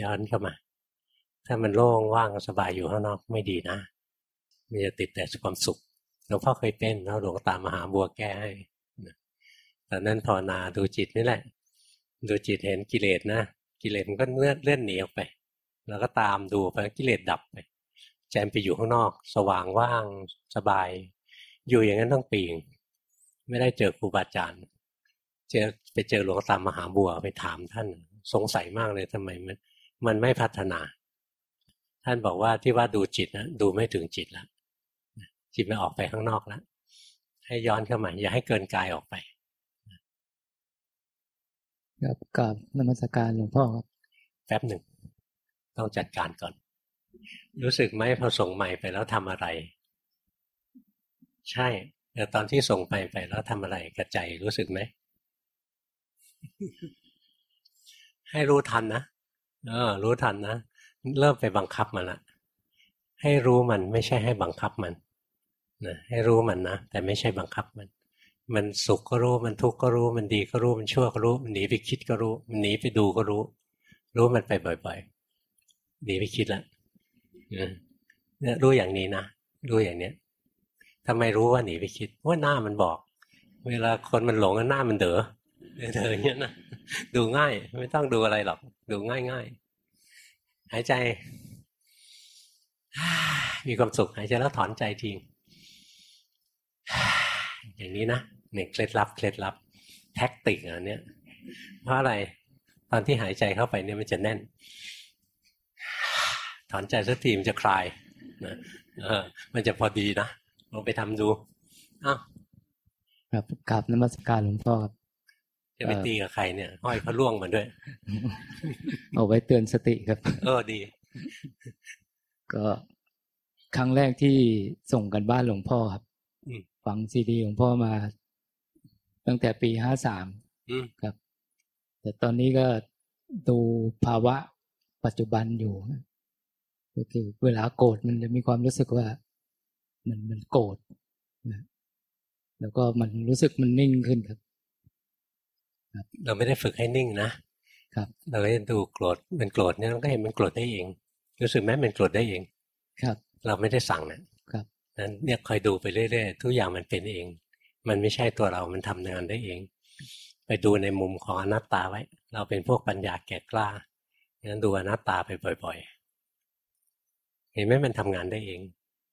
ย้อนเข้ามา ถ้ามันโล่งว่างสบายอยู่ข้างนอกไม่ดีนะ มันจะติดแต่ความสุขหลวงพ่อเคยเป็นแล้วหลวงตามหาบัวแก้ให้ตอนนั้นภาวนาดูจิตนี่แหละ ดูจิตเห็นกิเลสนะกิเลสมันก็เลื่อนเลื่อนหนีออกไป แล้วก็ตามดูไปกิเลสดับไปใจมันไปอยู่ข้างนอก สว่างว่างสบาย อยู่อย่างนั้นทั้งปีไม่ได้เจอครูบาอาจารย์เจอไปเจอหลวงตามหาบัวไปถามท่านสงสัยมากเลยทำไมมันมันไม่พัฒนา ท่านบอกว่าที่ว่าดูจิตนะดูไม่ถึงจิตแล้ว จิตมันออกไปข้างนอกแล้วให้ย้อนเข้ามาอย่าให้เกินกายออกไปครับกับนมัสการหลวงพ่อครับแป๊บหนึ่ง ต้องจัดการก่อน รู้สึกไหมพอส่งใหม่ไปแล้วทำอะไร ใช่แต่ตอนที่ส่งไปไปแล้วทำอะไรกระใจรู้สึกไหม ให้รู้ทันนะเออ รู้ทันนะ เริ่มไปบังคับมันละให้รู้มันไม่ใช่ให้บังคับมัน นะให้รู้มันนะแต่ไม่ใช่บังคับมัน มันสุขก็รู้มันทุกข์ก็รู้ มันดีก็รู้มันชั่วก็รู้มันหนีไปคิดก็รู้ มันหนีไปดูก็รู้ รู้มันไปบ่อยๆหนีไปคิดละเนี่ยรู้อย่างนี้นะรู้อย่างเนี้ยทำไมรู้ว่าหนีไปคิดว่าหน้ามันบอก เวลาคนมันหลงหน้ามันเด๋อเด๋ออย่างเงี้ยนะดูง่าย ไม่ต้องดูอะไรหรอก ดูง่ายง่ายหายใจ มีความสุขหายใจแล้วถอนใจทิ้ง อย่างนี้นะเนี่ยเคล็ดลับเคล็ดลับ แท็กติกอันเนี้ยเพราะอะไรตอนที่หายใจเข้าไปเนี่ยมันจะแน่น ถอนใจสักทีมันจะคลายนะเออ มันจะพอดีนะลองไปทำดูอ้าวครับกราบนมัสการหลวงพ่อครับจะไปตีกับใครเนี่ยห้อยพระล่วงมาด้วย เอาไว้เตือนสติครับ เออดี ก็ครั้งแรกที่ส่งกันบ้านหลวงพ่อครับอืม ฟังซีดีหลวงพ่อมา ตั้งแต่ปีห้าสามอืมครับ แต่ตอนนี้ก็ดูภาวะปัจจุบันอยู่นะก็คือเวลาโกรธมันจะมีความรู้สึกว่า มันมันโกรธนะแล้วก็มันรู้สึกมันนิ่งขึ้นครับ เราไม่ได้ฝึกให้นิ่งนะครับ เราก็ดูโกรธมันโกรธเนี่ยเราก็เห็นมันโกรธได้เอง รู้สึกไหมมันโกรธได้เอง ครับ เราไม่ได้สั่งนะครับ นั้นเนี่ยคอยดูไปเรื่อยๆทุกอย่างมันเป็นเอง มันไม่ใช่ตัวเรามันทำงานได้เอง ไปดูในมุมของอนัตตาไว้ เราเป็นพวกปัญญาแก่กล้างั้นดูอนัตตาไปบ่อย ๆ เห็นไหมมันทำงานได้เอง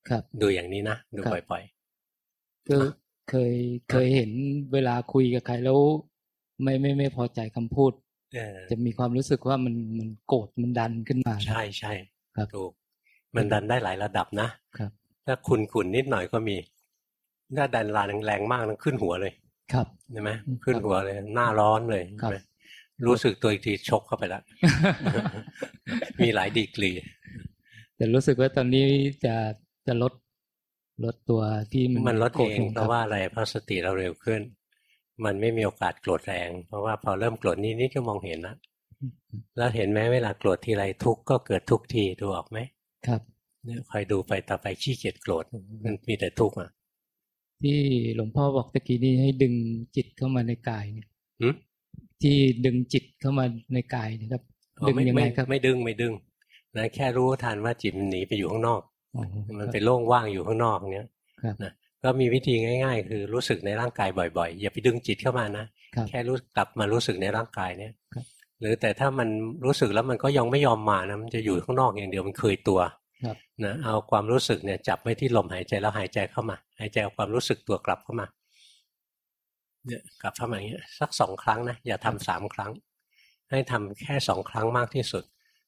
ครับ ดูอย่างนี้นะดูครับบ่อยก็เคยเคยเห็นเวลาคุยกับใครแล้วไม่ไม่ไม่พอใจคำพูดๆเออจะมีความรู้สึกว่ามันมันโกรธมันดันขึ้นมา ใช่ใช่ครับถูกมันดันได้หลายระดับนะครับ ถ้าขุนขุนนิดหน่อยก็มีถ้าดันลานแรงๆมากนั้นขึ้นหัวเลย ครับใช่ไหมอืมขึ้นหัวเลย หน้าร้อนเลยครับใช่ไหมรู้สึกตัวอีกทีชกเข้าไปแล้วมีหลายดีกรี แต่รู้สึกว่าตอนนี้จะจะลดลดตัวที่มันมันลดโกรเอธงลเพราะว่าอะไรเพราะสติเราเร็วขึ้น มันไม่มีโอกาสโกรธแรง เพราะว่าพอเริ่มโกรธนิดนิดก็มองเห็นแล้วแล้วเห็นไหมเวลาโกรธทีไรทุกข์ก็เกิดทุกทีดูออกไหมครับ เนี่ยคอยดูไปต่อไปขี้เกียจโกรธมันมีแต่ทุกข์อะ ที่หลวงพ่อบอกตะกี้นี้ให้ดึงจิตเข้ามาในกายเนี่ยหืมที่ดึงจิตเข้ามาในกายนะครับอ๋อดึงไม่ยังไงไม่ครับไม่ดึงไม่ดึงนะแค่รู้ทันว่าจิตมันหนีไปอยู่ข้างนอกอ๋อมันครับไปโล่งว่างอยู่ข้างนอกเนี้ยครับนะก็มีวิธีง่าย ๆ คือรู้สึกในร่างกายบ่อยๆ อย่าไปดึงจิตเข้ามานะครับแค่รู้กลับมารู้สึกในร่างกายเนี่ยครับหรือแต่ถ้ามันรู้สึกแล้วมันก็ยังไม่ยอมมานะมันจะอยู่ข้างนอกอย่างเดียวมันเคยตัวครับ นะเอาความรู้สึกเนี่ยจับไว้ที่ลมหายใจแล้วหายใจเข้ามา หายใจเอาความรู้สึกตัวกลับเข้ามาเนี่ยกลับเข้ามาอย่างเงี้ยสักสองครั้งนะอย่าทำสามครั้ง ให้ทำแค่สองครั้งมากที่สุด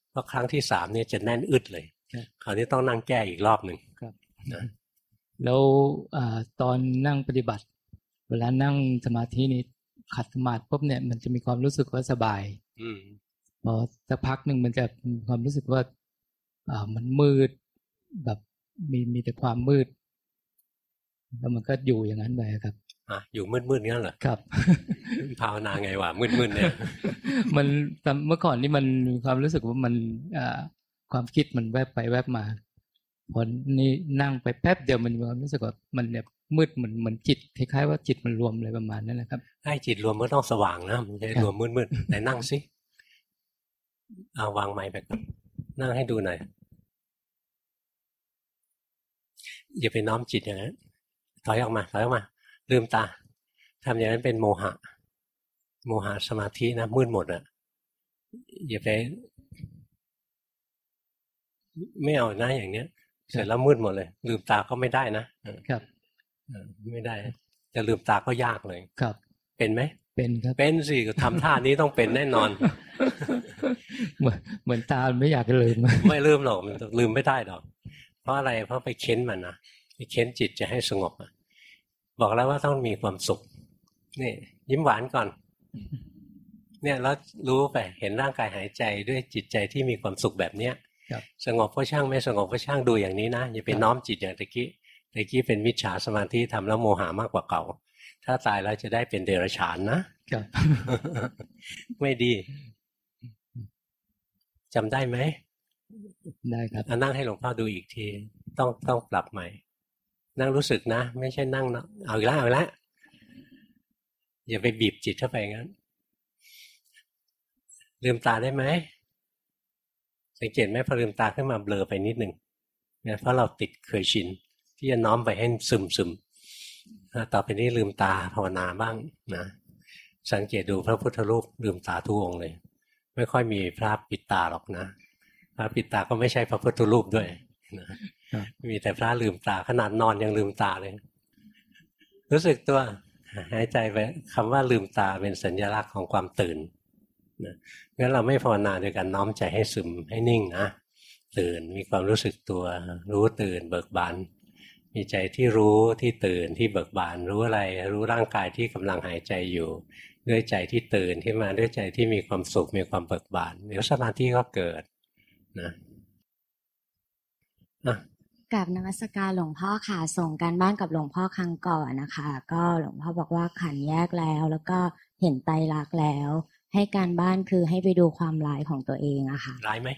เพราะครั้งที่สามเนี่ยจะแน่นอึดเลยครับคราวนี้ต้องนั่งแก้อีกรอบหนึ่งครับนะแล้วอ่าตอนนั่งปฏิบัติ เวลานั่งสมาธินี้ขัดสมาธิปุ๊บเนี่ยมันจะมีความรู้สึกว่าสบาย อืมพอสักพักหนึ่งมันจะมีความรู้สึกว่าอ่า มันมืดแบบมีมีแต่ความมืด แล้วมันก็อยู่อย่างนั้นไปครับอะอยู่มืดๆงั้นเหรอครับภาวนาไงวะมืดๆเนี่ย มันแต่เมื่อก่อนนี่มันมีความรู้สึกว่ามันอ่าความคิดมันแวบไปแวบมาพอนี่นั่งไปแป๊บเดียวมันมีความรู้สึกว่ามันเนี่ยมืดเหมือนเหมือนจิตคล้ายๆว่าจิตมันรวมอะไรประมาณนั้นแหละครับให้จิตรวมก็ต้องสว่างนะมันจะครับรวมมืดๆไหนนั่งสิเอาวางไม้ไปก่อนนั่งให้ดูหน่อย อย่าไปน้อมจิตอย่างนั้นถอยออกมาถอยออกมา ลืมตาทำอย่างนั้นเป็นโมหะ โมหะสมาธินะมืดหมดอะอย่าไปไม่เอานะอย่างเนี้ย เสร็จแล้วมืดหมดเลย ลืมตาก็ไม่ได้นะเออครับเออไม่ได้จะลืมตาก็ยากเลยครับ เป็นไหมเป็นครับเป็นสิทำท่านี้ต้องเป็นแน่นอน เหมือนเหมือนตาไม่อยากจะลืม ไม่ลืมหรอกมันลืมไม่ได้หรอกเพ ราะอะไรเพราะไปเค้นมันนะไปเค้นจิตจะให้สงบอะบอกแล้วว่าต้องมีความสุขนี่ยิ้มหวานก่อน เนี่ยแล้วรู้ไปเห็นร่างกายหายใจด้วยจิตใจที่มีความสุขแบบเนี้ยครับสงบก็ช่างไม่สงบก็ช่างดูอย่างนี้นะอย่าไปน้อมจิตอย่างตะกี้ตะกี้เป็นมิจฉาสมาธิทำแล้วโมหามากกว่าเก่า ถ้าตายแล้วจะได้เป็นเดรัจฉานนะครับไม่ดีจำได้ไหม ได้ครับนั่งให้หลวงพ่อดูอีกที ต้องต้องปรับใหม่ นั่งรู้สึกนะ ไม่ใช่นั่งนะเอาอีกแล้วเอาอีกแล้วอย่าไปบีบจิตเข้าไปงั้น ลืมตาได้ไหมสังเกตไหมพอลืมตาขึ้นมาเบลอไปนิดหนึ่งเนี่ยเพราะเราติดเคยชิน ที่จะน้อมไปให้ซึมซึมอะต่อไปนี้ลืมตาภาวนาบ้างนะสังเกตดูพระพุทธรูปลืมตาทุกองเลย ไม่ค่อยมีพระปิดตาหรอกนะ ระปิดตาก็ไม่ใช่พระพุทธรูปด้วยนะครับมีแต่พระลืมตาขนาดนอนยังลืมตาเลย รู้สึกตัวหายใจไปคำว่าลืมตาเป็นสัญลักษณ์ของความตื่นนะงั้นเราไม่ภาวนาโดยการน้อมใจให้ซึมให้นิ่งนะตื่นมีความรู้สึกตัวรู้ตื่นเบิกบานมีใจที่รู้ที่ตื่นที่เบิกบานรู้อะไร รู้ร่างกายที่กำลังหายใจอยู่ ด้วยใจที่ตื่นที่มาด้วยใจที่มีความสุขมีความเบิกบานเดี๋ยวสมาธิก็เกิด นะอะกับนมัสการหลวงพ่อค่ะส่งการบ้านกับหลวงพ่อครั้งก่อนนะคะ ก็หลวงพ่อบอกว่าขันแยกแล้ว แล้วก็เห็นไตรลักษณ์แล้ว ให้การบ้านคือให้ไปดูความร้ายของตัวเองอะค่ะร้ายไหม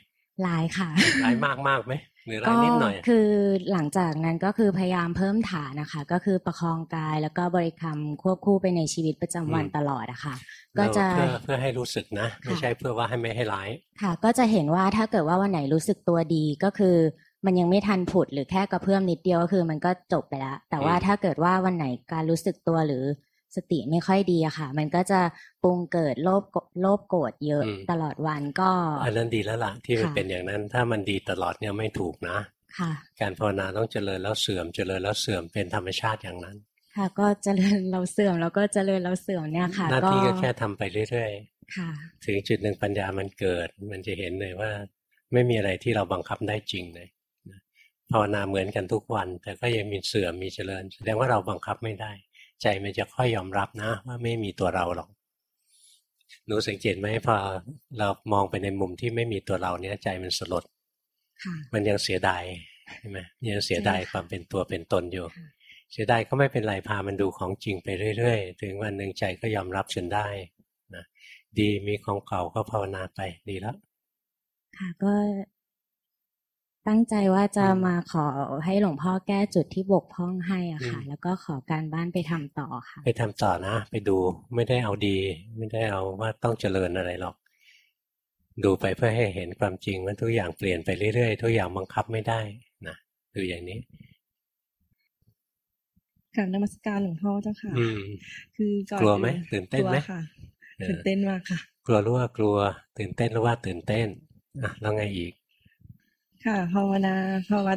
ร้ายค่ะร้ายมากมากไหมหรือร้าก็ยนิดหน่อยคือหลังจากนั้นก็คือพยายามเพิ่มฐานนะคะ ก็คือประคองกายแล้วก็บริกรรมควบคู่ไปในชีวิตประจำวันอืมตลอดอะค่ะ ก็จะเพื่อเพื่อให้รู้สึกนะ ไม่ใช่เพื่อว่าให้ไม่ให้ร้าย ค่ะ ก็จะเห็นว่าถ้าเกิดว่าวันไหนรู้สึกตัวดีก็คือ มันยังไม่ทันผุดหรือแค่กระเพื่อมนิดเดียวก็คือมันก็จบไปแล้ว แต่ว่าอืมถ้าเกิดว่าวันไหนการรู้สึกตัวหรือสติไม่ค่อยดีอะค่ะ มันก็จะปรุงเกิดโลภโกโลภโกรธเยอะตลอดวันก็ อันนั้นดีแล้วล่ะที่มันค่ะเป็นอย่างนั้น ถ้ามันดีตลอดเนี่ยไม่ถูกนะค่ะการภาวนาต้องเจริญแล้วเสื่อมเจริญแล้วเสื่อมเป็นธรรมชาติอย่างนั้น ค่ะ ก็เจริญเราเสื่อมแล้วก็เจริญเราเสื่อมเนี่ยค่ะหน้าที่ก็แค่ทำไปเรื่อยค่ะๆถึงจุดหนึ่งปัญญามันเกิด มันจะเห็นเลยว่า ไม่มีอะไรที่เราบังคับได้จริงเลยนะภาวนาเหมือนกันทุกวัน แต่ก็ยังมีเสื่อมมีเจริญแสดงว่าเราบังคับไม่ได้ ใจมันจะค่อยยอมรับนะ ว่าไม่มีตัวเราหรอกหนูสังเกตไหมพอเรามองไปในมุมที่ไม่มีตัวเราเนี่ยใจมันสลดค่ะมันยังเสียดายใช่ไหมยังเสียดายใช่ค่ะความเป็นตัวเป็นตนอยู่ค่ะ เสียดายก็ไม่เป็นไรพามันดูของจริงไปเรื่อยๆ ถึงวันหนึ่งใจก็ยอมรับจนได้นะดีมีของเก่าก็ภาวนาไปดีแล้ว ค่ะก็ตั้งใจว่าจะมาขอให้หลวงพ่อแก้จุดที่บกพร่องให้อะค่ะอืมแล้วก็ขอการบ้านไปทำต่อค่ะ ไปทำต่อนะ ไปดูไม่ได้เอาดี ไม่ได้เอาว่าต้องเจริญอะไรหรอก ดูไปเพื่อให้เห็นความจริงว่าทุกอย่างเปลี่ยนไปเรื่อยๆ ทุกอย่างบังคับไม่ได้นะดูอย่างนี้ กับนมัสการหลวงพ่อเจ้าค่ะอืมคือก่อนกลัวไหมอื่ตื่นเต้นไหมกลัวค่ะเออตื่นเต้นมากค่ะ กลัวรู้ว่ากลัว ตื่นเต้นรู้ว่าตื่นเต้นอะแล้วไงอีก ค่ะภาวนาภาวะ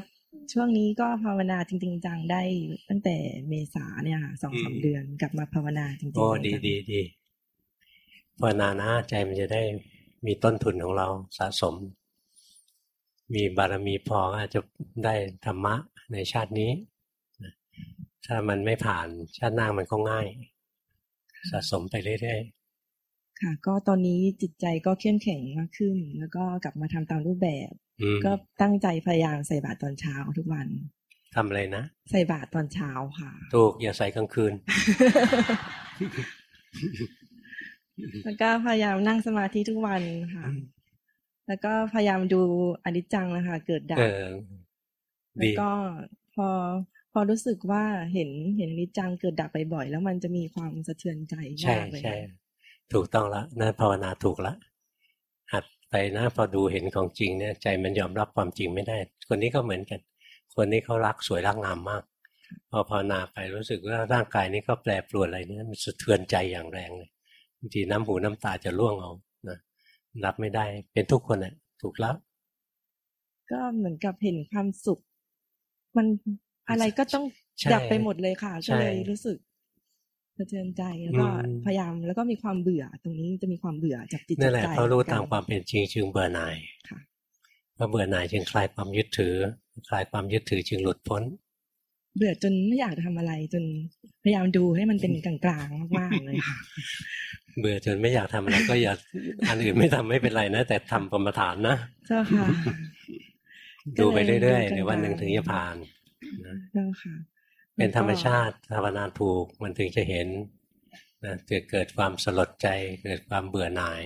ช่วงนี้ก็ภาวนาจริง ๆจังได้ตั้งแต่เมษาเนี่ยค่ะสองสามอืมเดือนกลับมาภาวนาจริงๆโอ้จังๆดีดีดีภาวนานะใจมันจะได้มีต้นทุนของเราสะสม มีบารมีพออาจจะได้ธรรมะในชาตินี้นะ ถ้ามันไม่ผ่านชาติหน้ามันก็ง่าย สะสมไปเรื่อยค่ะ ก็ตอนนี้จิตใจก็เข้มแข็งมากขึ้น แล้วก็กลับมาทำตามรูปแบบๆอืมก็ตั้งใจพยายามใส่บาตรตอนเช้าทุกวันทำอะไรนะ ใส่บาตรตอนเช้าค่ะ ถูกอย่าใส่กลางคืน แล้วก็พยายามนั่งสมาธิทุกวันค่ะ แล้วก็พยายามดูอนิจจังนะคะ เกิดดับเออแล้วดีก็พอ พอรู้สึกว่าเห็นเห็นอนิจจังเกิดดับบ่อยๆแล้วมันจะมีความสะเทือนใจใช่มากเลยใช่ค่ะถูกต้องแล้วนั่นภาวนาถูกแล้วหัดไปนะพอดูเห็นของจริงเนี่ยใจมันยอมรับความจริงไม่ได้ คนนี้ก็เหมือนกัน คนนี้เขารักสวยรักงามมาก พอภาวนาไปรู้สึกว่าร่างกายนี้ก็แปรปรวนอะไรเนี่ยมันสะเทือนใจอย่างแรงเลยบางทีน้ำหูน้ำตาจะร่วงเอานะรับไม่ได้เป็นทุกคนแหละถูกแล้ว ก็เหมือนกับเห็นความสุข มัน อะไรก็ต้องใช่ดับไปหมดเลยค่ะใช่ก็เลยรู้สึกสะเทือนใจแล้วก็อืมพยายามแล้วก็มีความเบื่อ ตรงนี้จะมีความเบื่อจากจิตนั่นแหละใจเพราะรู้กันตามความเป็นจริงจึงเบื่อหน่ายค่ะเพราะเบื่อหน่ายจึงคลายความยึดถือ คลายความยึดถือจึงหลุดพ้น เบื่อจนไม่อยากทำอะไร จนพยายามดูให้มันเป็นกลางๆมากๆเลยค่ะ เบื่อจนไม่อยากทำอะไรก็อย่าอันอื่นไม่ทำไม่เป็นไรนะแต่ทำกรรมฐานนะเจ้าค่ะดูไปเรื่อยก็ๆเลยในวันหนึ่งดูกลางๆถึงจะผ่านนะ เจ้าค่ะ เป็นธรรมแล้วก็ชาติภาวนาถูกมันถึงจะเห็นนะเกิดเกิดความสลดใจ เกิดความเบื่อหน่าย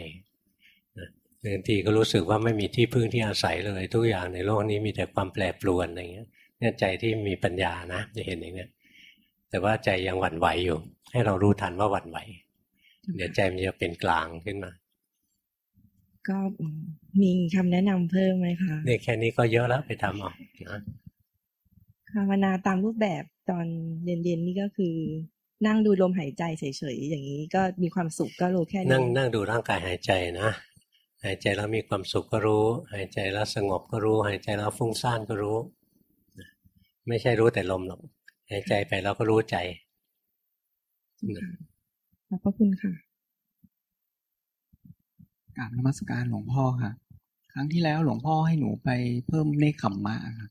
นะบางทีก็รู้สึกว่าไม่มีที่พึ่งที่อาศัยเลยทุกอย่างในโลกนี้มีแต่ความแปรปรวนอะไรเงี้ยเนี่ยใจที่มีปัญญานะจะเห็นอย่างเนี้ยแต่ว่าใจยังหวั่นไหวอยู่ ให้เรารู้ทันว่าหวั่นไหว เดี๋ยวใจมันจะเป็นกลางขึ้นมา ก็มีคำแนะนำเพิ่มไหมคะเนี่ยแค่นี้ก็เยอะแล้วไปทำเอานะ ภาวนาตามรูปแบบตอนเย็นๆนี่ก็คือ นั่งดูลมหายใจเฉยๆอย่างนี้ก็มีความสุขก็รู้แค่นี้นั่งนั่งดูร่างกายหายใจนะหายใจแล้วมีความสุขก็รู้ หายใจแล้วสงบก็รู้ หายใจแล้วฟุ้งซ่านก็รู้ ไม่ใช่รู้แต่ลมหรอกหายใจไปแล้วก็รู้ใจขอบพระคุณค่ะกราบนมัสการหลวงพ่อค่ะ ครั้งที่แล้วหลวงพ่อให้หนูไปเพิ่มเนคขมมะค่ะ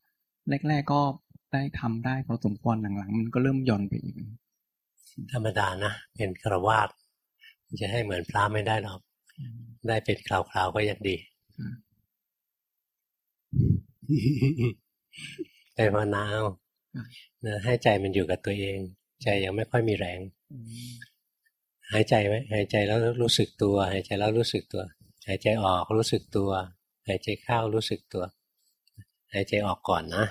แรก ๆ ก็ ได้ทำได้พอสมควรหลังๆ มันก็เริ่มหย่อนไปอีกธรรมดานะเป็นครวาสจะให้เหมือนพระไม่ได้หรอก ได้เป็นคราวๆก็ยังดีไปภาวนาเอานะให้ใจมันอยู่กับตัวเอง ใจยังไม่ค่อยมีแรง หายใจไหมหายใจแล้วรู้สึกตัว หายใจแล้วรู้สึกตัว หายใจออกรู้สึกตัว หายใจเข้ารู้สึกตัว หายใจออกก่อนนะ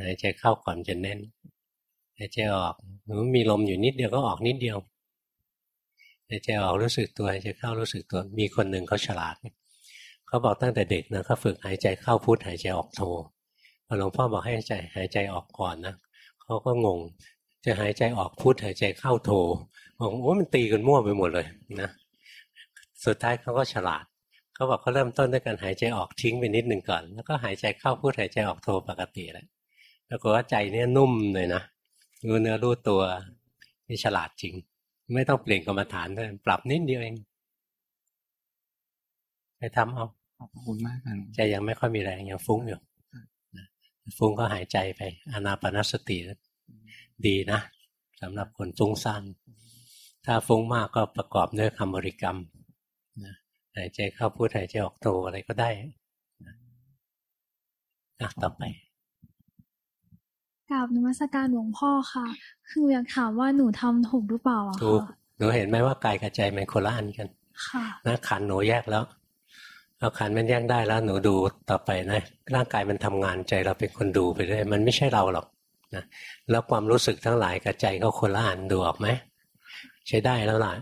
หายใจเข้าก่อนจะแน่นหายใจออกมีลมอยู่นิดเดียวก็ออกนิดเดียวหายใจออกรู้สึกตัวหายใจเข้ารู้สึกตัว มีคนหนึ่งเขาฉลาด เขาบอกตั้งแต่เด็กนะเขาฝึกหายใจเข้าพุทหายใจออกโทพอหลวงพ่อบอกให้ใจหายใจออกก่อนนะเขาก็งง จะหายใจออกพุทหายใจเข้าโทบอกว่ามันตีกันมั่วไปหมดเลยนะสุดท้ายเขาก็ฉลาดเขาบอกเขาเริ่มต้นด้วยการหายใจออกทิ้งไปนิดหนึ่งก่อน แล้วก็หายใจเข้าพุทหายใจออกโทปกติแล้ว ปรากฏว่าใจเนี่ยนุ่มเลยนะรู้เนื้อรู้ตัวนี่ฉลาดจริง ไม่ต้องเปลี่ยนกรรมฐานด้วยปรับนิดเดียวเองไปทำเอาขอบคุณมากค่ะใจยังไม่ค่อยมีแรงยังฟุ้งอยู่ฟุ้งก็หายใจไปอนาปนสติดีนะสำหรับคนฟุ้งซ่านถ้าฟุ้งมากก็ประกอบด้วยคำบริกรรมนะหายใจเข้าพูดหายใจออกโทอะไรก็ได้นะต่อไป กราบนมัสการหลวงพ่อค่ะ คืออยากถามว่าหนูทำถูกหรือเปล่าอะถูกค่ะหนูเห็นไหมว่ากายกับใจมันคนละอันกัน ค่ะนะขันหนูแยกแล้วเอาขันมันแยกได้แล้ว หนูดูต่อไปนะร่างกายมันทำงานใจเราเป็นคนดูไปเรื่อยมันไม่ใช่เราหรอกนะแล้วความรู้สึกทั้งหลายกับใจก็คนละอันดูออกไหมใช้ได้แล้วล่ะ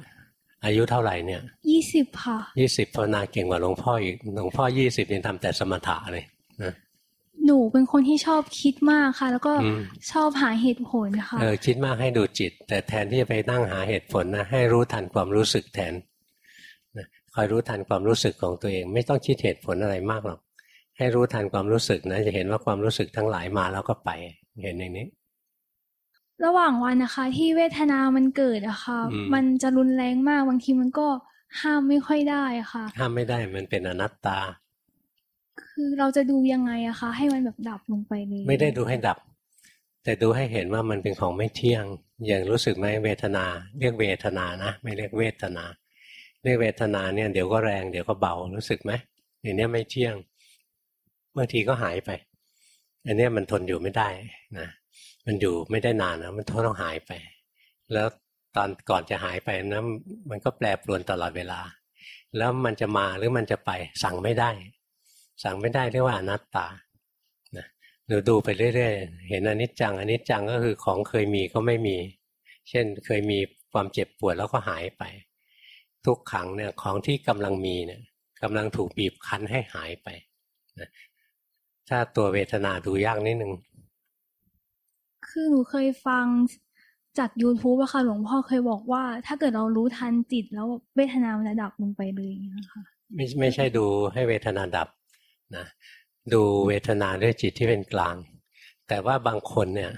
อายุเท่าไหร่เนี่ยยี่สิบค่ะยี่สิบภาวนาเก่งกว่าหลวงพ่ออีกหลวงพ่อยี่สิบยังทำแต่สมถะเลยนะ หนูเป็นคนที่ชอบคิดมากค่ะ แล้วก็อืมชอบหาเหตุผลค่ะเออคิดมากให้ดูจิต แต่แทนที่จะไปนั่งหาเหตุผลนะให้รู้ทันความรู้สึกแทนนะคอยรู้ทันความรู้สึกของตัวเอง ไม่ต้องคิดเหตุผลอะไรมากหรอกให้รู้ทันความรู้สึกนะ จะเห็นว่าความรู้สึกทั้งหลายมาแล้วก็ไปเห็นอย่างนี้ ระหว่างวันนะคะ ที่เวทนามันเกิดอะค่ะอืมมันจะรุนแรงมากบางทีมันก็ห้ามไม่ค่อยได้อะค่ะ ห้ามไม่ได้มันเป็นอนัตตา คือเราจะดูยังไงอะคะ ให้มันแบบดับลงไปเลยไม่ได้ดูให้ดับ แต่ดูให้เห็นว่ามันเป็นของไม่เที่ยง อย่างรู้สึกไหมเวทนา เรียกเวทนานะไม่เรียกเวทนาเรียกเวทนาเนี่ยเดี๋ยวก็แรงเดี๋ยวก็เบารู้สึกไหมอย่างนี้ไม่เที่ยงบางทีก็หายไป อันนี้มันทนอยู่ไม่ได้นะมันอยู่ไม่ได้นานนะมันทนต้องหายไป แล้วตอนก่อนจะหายไปนะมันก็แปรปรวนตลอดเวลา แล้วมันจะมาหรือมันจะไปสั่งไม่ได้ สั่งไม่ได้เรียกว่าอนัตตานะหนูดูไปเรื่อยๆ เห็นอนิจจังอนิจจังก็คือของเคยมีก็ไม่มี เช่นเคยมีความเจ็บปวดแล้วก็หายไป ทุกขังเนี่ยของที่กำลังมีเนี่ยกำลังถูกบีบคั้นให้หายไปนะถ้าตัวเวทนาดูยากนิดนึง คือหนูเคยฟังจาก YouTube อะค่ะหลวงพ่อเคยบอกว่า ถ้าเกิดเรารู้ทันจิตแล้วเวทนามันจะดับลงไปเลยอย่างเงี้ยค่ะไม่ไม่ใช่ดูให้เวทนาดับ นะดูเวทนาด้วยจิตที่เป็นกลาง แต่ว่าบางคนเนี่ย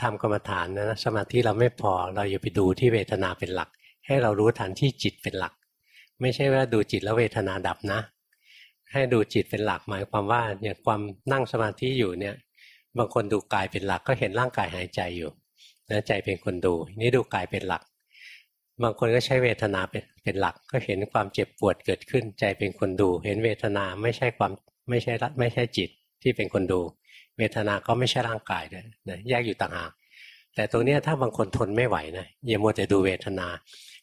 ทำกรรมฐานนะสมาธิเราไม่พอเราอย่าไปดูที่เวทนาเป็นหลัก ให้เรารู้ทันที่จิตเป็นหลัก ไม่ใช่ว่าดูจิตแล้วเวทนาดับนะ ให้ดูจิตเป็นหลักหมายความว่าอย่างความนั่งสมาธิอยู่เนี่ย บางคนดูกายเป็นหลักก็เห็นร่างกายหายใจอยู่นะใจเป็นคนดูนี่ดูกายเป็นหลัก บางคนก็ใช้เวทนาเป็นเป็นหลัก ก็เห็นความเจ็บปวดเกิดขึ้น ใจเป็นคนดู เห็นเวทนาไม่ใช่ความ ไม่ใช่รัไม่ใช่จิตที่เป็นคนดู เวทนาก็ไม่ใช่ร่างกายด้วยนะแยกอยู่ต่างหากแต่ตรงนี้ถ้าบางคนทนไม่ไหวนะอย่ามัวแต่ดูเวทนา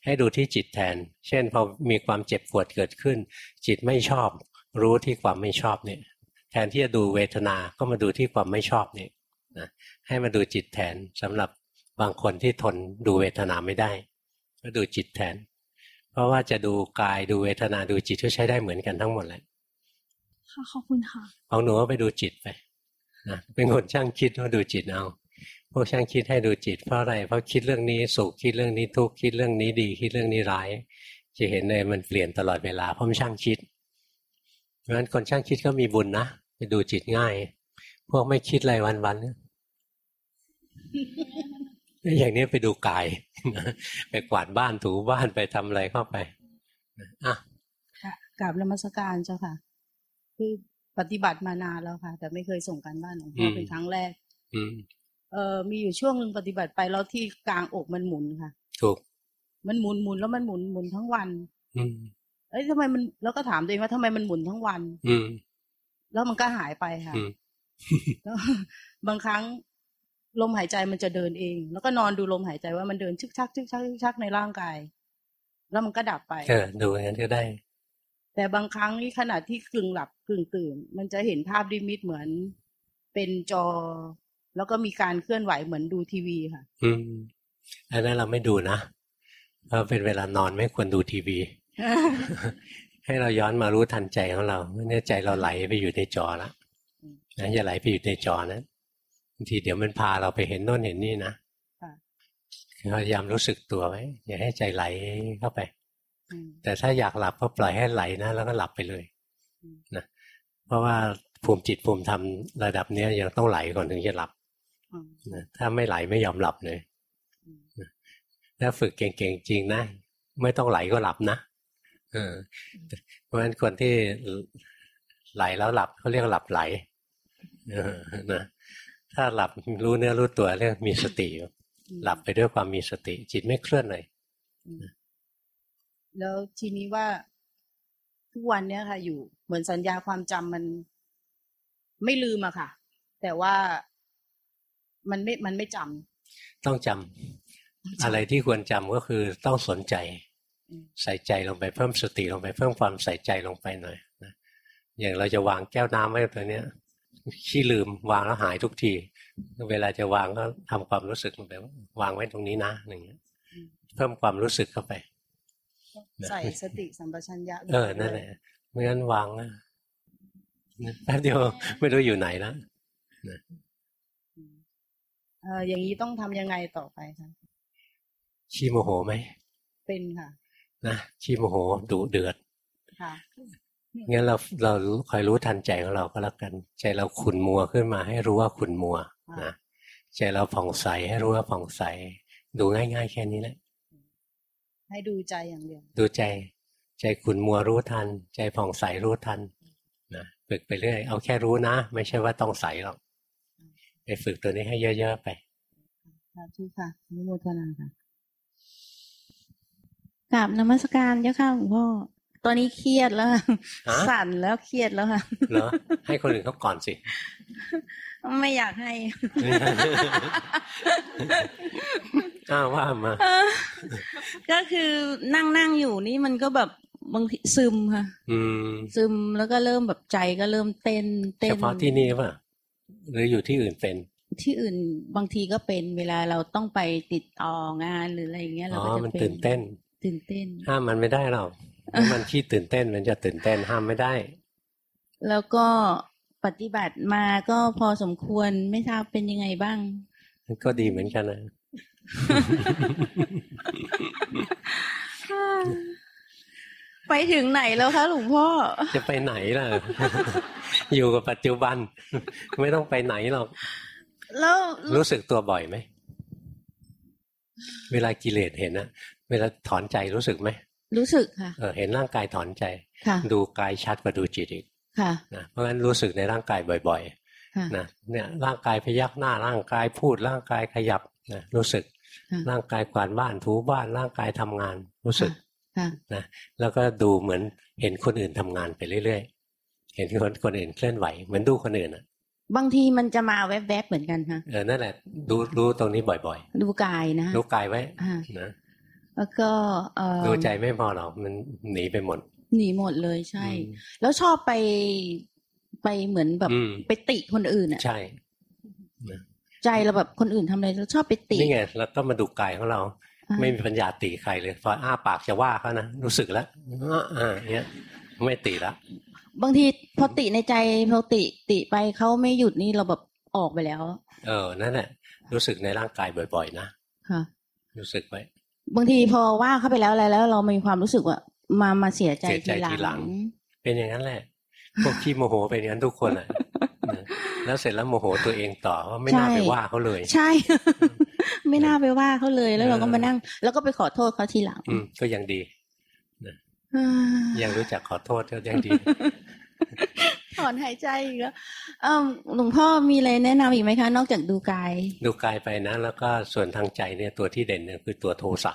ให้ดูที่จิตแทน เช่นพอมีความเจ็บปวดเกิดขึ้น จิตไม่ชอบ รู้ที่ความไม่ชอบเนี่ย แทนที่จะดูเวทนาก็มาดูที่ความไม่ชอบเนี่ยนะให้มาดูจิตแทนสำหรับบางคนที่ทนดูเวทนาไม่ได้ ก็ดูจิตแทน เพราะว่าจะดูกายดูเวทนาดูจิตก็ใช้ได้เหมือนกันทั้งหมดแหละ ค่ะขอบคุณค่ะของหนูก็ไปดูจิตไปนะเป็นคนช่างคิดก็ดูจิตเอาพวกช่างคิดให้ดูจิตเพราะอะไรเพราะคิดเรื่องนี้สุขคิดเรื่องนี้ทุกข์คิดเรื่องนี้ดี คิดเรื่องนี้ร้าย จะเห็นเลยมันเปลี่ยนตลอดเวลาเพราะมันช่างคิดเพราะฉะนั้นคนช่างคิดก็มีบุญนะไปดูจิตง่าย พวกไม่คิดอะไรวันๆเนี่ยอย่างนี้ไปดูกายไปกวาดบ้านถูบ้านไปทำอะไรเข้าไปอะกราบนมัสการเจ้าค่ะ คือปฏิบัติมานานแล้วค่ะ แต่ไม่เคยส่งการบ้านของพ่อเป็นครั้งแรกอืมเอ่อมีอยู่ช่วงหนึ่งปฏิบัติไปแล้วที่กลางอกมันหมุนค่ะ ถูก มันหมุนหมุนแล้วมันหมุนหมุนทั้งวัน อืมเอ้ยทำไมมันแล้วก็ถามตัวเองว่าทำไมมันหมุนทั้งวัน อืมแล้วมันก็หายไปค่ะอืมแล้วบางครั้งลมหายใจมันจะเดินเอง แล้วก็นอนดูลมหายใจว่ามันเดินชึกชักชึกชักชึกชักในร่างกาย แล้วมันก็ดับไป เออดูอย่างนั้นก็ได้ แต่บางครั้งนี่ขณะที่กึ่งหลับกึ่งตื่น มันจะเห็นภาพดิมิตเหมือนเป็นจอ แล้วก็มีการเคลื่อนไหวเหมือนดูทีวีค่ะ อืมอันนั้นเราไม่ดูนะเพราะเป็นเวลานอนไม่ควรดูทีวี ให้เราย้อนมารู้ทันใจของเราเนี่ยใจเราไหลไปอยู่ในจอแล้วนะอย่าไหลไปอยู่ในจอนะบางทีเดี๋ยวมันพาเราไปเห็นโน่นเห็นนี่นะค่ะพยายามรู้สึกตัวไว้อย่าให้ใจไหลเข้าไปอืม แต่ถ้าอยากหลับก็ปล่อยให้ไหลนะแล้วก็หลับไปเลยอืมนะเพราะว่าภูมิจิตภูมิธรรมระดับเนี้ยยังต้องไหลก่อนถึงจะหลับอืมนะถ้าไม่ไหลไม่ยอมหลับเลยอืมนะถ้าฝึกเก่งๆจริงนะ ไม่ต้องไหลก็หลับนะเออเพราะฉะนั้นคนที่ไหลแล้วหลับเขาเรียกหลับไหลเออนะถ้าหลับรู้เนื้อรู้ตัวเรียกมีสติอยู่อืมหลับไปด้วยความมีสติ จิตไม่เคลื่อนเลย แล้วทีนี้ว่าทุกวันเนี้ยค่ะ อยู่เหมือนสัญญาความจำมันไม่ลืมอะค่ะ แต่ว่ามันไม่มันไม่จำต้องจำอะไรที่ควรจำก็คือต้องสนใจอืมใส่ใจลงไปเพิ่มสติลงไปเพิ่มความใส่ใจลงไปหน่อยนะอย่างเราจะวางแก้วน้ำไว้ตัวเนี้ยขี้ลืมวางแล้วหายทุกที เวลาจะวางก็ทำความรู้สึกลงไปว่าวางไว้ตรงนี้นะอย่างเงี้ย เพิ่มความรู้สึกเข้าไป ใส่สติสัมปชัญญะลงเออไปนั่นด้แหวยละไม่งั้นวางนะแป๊บเดียวไม่รู้อยู่ไหนแล้วเอออย่างนี้ต้องทำยังไงต่อไปคะขี้โมโหไหมเป็นค่ะ นะขี้โมโหดุเดือดค่ะงั้นเราเราคอยรู้ทันใจของเราก็แล้วกัน ใจเราขุ่นมัวขึ้นมาให้รู้ว่าขุ่นมัวนะใจเราผ่องใสให้รู้ว่าผ่องใส ดูง่าย ๆ แค่นี้แหละ ให้ดูใจอย่างเดียว ดูใจ ใจขุ่นมัวรู้ทัน ใจผ่องใสรู้ทันนะฝึกไปเรื่อย เอาแค่รู้นะ ไม่ใช่ว่าต้องใสหรอกไปฝึกตัวนี้ให้เยอะๆไปสาธุค่ะอนุโมทนาค่ะกราบนมัสการเจ้าค่ะหลวงพ่อ ตอนนี้เครียดแล้วค่ะฮะสั่นแล้วเครียดแล้วค่ะ เหรอ ให้คนอื่นเขาก่อนสิ ไม่อยากให้อ้าวว่ามาเออก็คือนั่งนั่งอยู่นี่มันก็แบบบางทีซึมค่ะอืมซึมแล้วก็เริ่มแบบใจก็เริ่มเต้นเต้นเฉพาะที่นี่ป่ะหรืออยู่ที่อื่นเป็น ที่อื่นบางทีก็เป็นเวลาเราต้องไปติดต่องานหรืออะไรอย่างเงี้ยเราอ๋อก็จะมันเป็นตื่นเต้น ตื่นเต้น ห้ามมันไม่ได้หรอกถ้ามันขี้ตื่นเต้นมันจะตื่นเต้นห้ามไม่ได้ แล้วก็ ปฏิบัติมาก็พอสมควรไม่ทราบเป็นยังไงบ้างมันก็ดีเหมือนกันนะไปถึงไหนแล้วคะหลวงพ่อ จะไปไหนล่ะ อยู่กับปัจจุบัน ไม่ต้องไปไหนหรอก แล้วรู้สึกตัวบ่อยไหม เวลากิเลสเห็นนะเวลาถอนใจรู้สึกไหม รู้สึกค่ะ เออเห็นร่างกายถอนใจค่ะดูกายชัดกว่าดูจิตอีก ค่ะนะเพราะงั้นรู้สึกในร่างกายบ่อยค่ะๆนะเนี่ยร่างกายพยักหน้าร่างกายพูดร่างกายขยับนะรู้สึกค่ะร่างกายกวาดบ้านถูบ้านร่างกายทำงานรู้สึกค่ะนะแล้วก็ดูเหมือนเห็นคนอื่นทำงานไปเรื่อยๆ เห็นคนคนอื่นเคลื่อนไหวเหมือนดูคนอื่นอะบางทีมันจะมาแวบๆเหมือนกันค่ะเออนั่นแหละดูรู้ตรงนี้บ่อยดูกายนะๆรู้กายไว้อ่านะแล้วก็เอ่อดูใจไม่พอหรอกมันหนีไปหมด หนีหมดเลยใช่อืมแล้วชอบไปไปเหมือนแบบอืมไปติคนอื่นอะใช่ใจเราแบบคนอื่นทำอะไรเราชอบไปตินี่ไงเราต้องมาดูกายของเราอ่าไม่มีปัญญาตีใครเลยพออ้าปากจะว่าเขานะรู้สึกแล้วอ่าอ่าเนี้ยไม่ตีละบางทีพอติในใจพอติติไปเขาไม่หยุดนี่เราแบบออกไปแล้ว เออนั่นแหละรู้สึกในร่างกายบ่อย ๆ นะค่ะ รู้สึกไว้บางทีพอว่าเข้าไปแล้วอะไรแล้ว เรามีความรู้สึกว่า มามาเสียใจเสียใจทีหลัทีหลังงเป็นอย่างนั้นแหละ พวกขี้โมโหเป็นอย่างนั้นทุกคนอะนะแล้วเสร็จแล้วโมโหตัวเองต่อว่าไม่น่าไปว่าเขาเลย ใช่ ไม่น่าไปว่าเขาเลยแล้วเราก็มานั่ง แล้วก็ไปขอโทษเขาทีหลัง อืมก็ยังดีนะอ่ายังรู้จักขอโทษก็ยังดีถอนหายใจอีกแล้วเอิ่มหลวงพ่อมีอะไรแนะนำอีกไหมคะ นอกจากดูกาย ดูกายไปนะ แล้วก็ส่วนทางใจเนี่ยตัวที่เด่นเนี่ยคือตัวโทสะ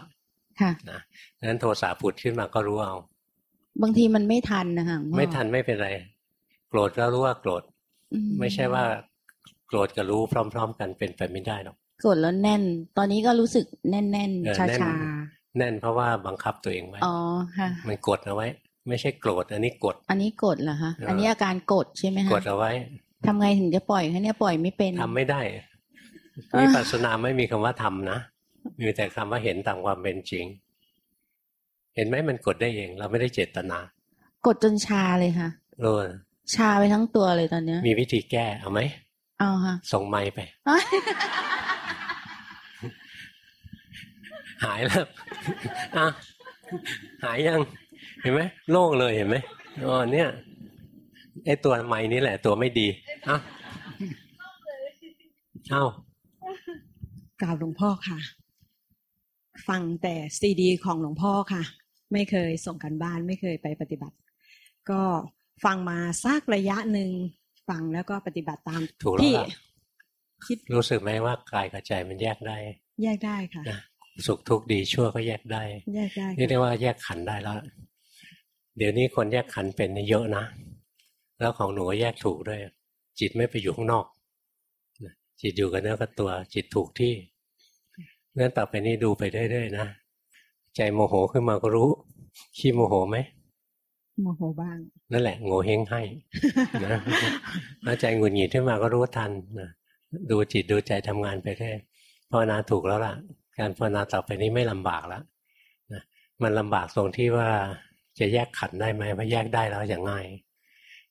ค่ะนะดังนั้นโทสะผุดขึ้นมาก็รู้เอา บางทีมันไม่ทันนะคะหลวงพ่อไม่ทันไม่เป็นไร โกรธก็รู้ว่าโกรธอืไม่ใช่ว่า โกรธกับรู้พร้อม ๆ กันเป็นไปไม่ได้หรอกกดแล้วแน่น ตอนนี้ก็รู้สึกแน่นแน่นเออชาแน่นชาแน่นเพราะว่าบังคับตัวเองไว้อ๋อค่ะ มันกดเอาไว้ ไม่ใช่โกรธอันนี้กด อันนี้กดเหรอคะเอออัอันนี้อาการกดใช่ไหมคะกดเอาไว้ทำไงถึงจะปล่อยคะเนี่ยปล่อยไม่เป็นทำไม่ได้เออวิปัสสนาไม่มีคำว่าทำนะ มีแต่คำว่าเห็นตามความเป็นจริง เห็นไหมมันกดได้เอง เราไม่ได้เจตนา กดจนชาเลยค่ะเออชาไปทั้งตัวเลยตอนเนี้ย มีวิธีแก้เอาไหมเอาค่ะ ส่งไม้ไป หายแล้วอะหายยัง เห็นไหมโล่งเลยเห็นไหมอ๋อเนี่ยไอตัวไม้นี่แหละ ตัวไม่ดีอะเอ้ากราบหลวงพ่อค่ะ ฟังแต่ซีดี ของหลวงพ่อค่ะ ไม่เคยส่งกันบ้านไม่เคยไปปฏิบัติ ก็ฟังมาสักระยะหนึ่งฟังแล้วก็ปฏิบัติตามถูกแล้วที่ล่ะคิดรู้สึกไหมว่ากายกับใจมันแยกได้ แยกได้ค่ะนะสุขทุกข์ดีชั่วก็แยกได้ แยกได้นี่ค่ะเรียกว่าแยกขันธ์ได้แล้ว เดี๋ยวนี้คนแยกขันธ์เป็นนี่เยอะนะ แล้วของหนูก็แยกถูกด้วย จิตไม่ไปอยู่ข้างนอกนะจิตอยู่กับเนื้อกับตัว จิตถูกที่ งั้นต่อไปนี้ดูไปเรื่อยๆนะ ใจโมโหขึ้นมาก็รู้ ขี้โมโหไหมโมโหบ้าง นั่นแหละโง่เฮงให้นะแล้วใจหงุดหงิดขึ้นมาก็รู้ทันนะดูจิตดูใจทำงานไปเรื่อยภาวนาถูกแล้วล่ะ การภาวนาต่อไปนี้ไม่ลำบากแล้วนะมันลำบากตรงที่ว่าจะแยกขันธ์ได้ไหมว่าแยกได้แล้วอย่างง่าย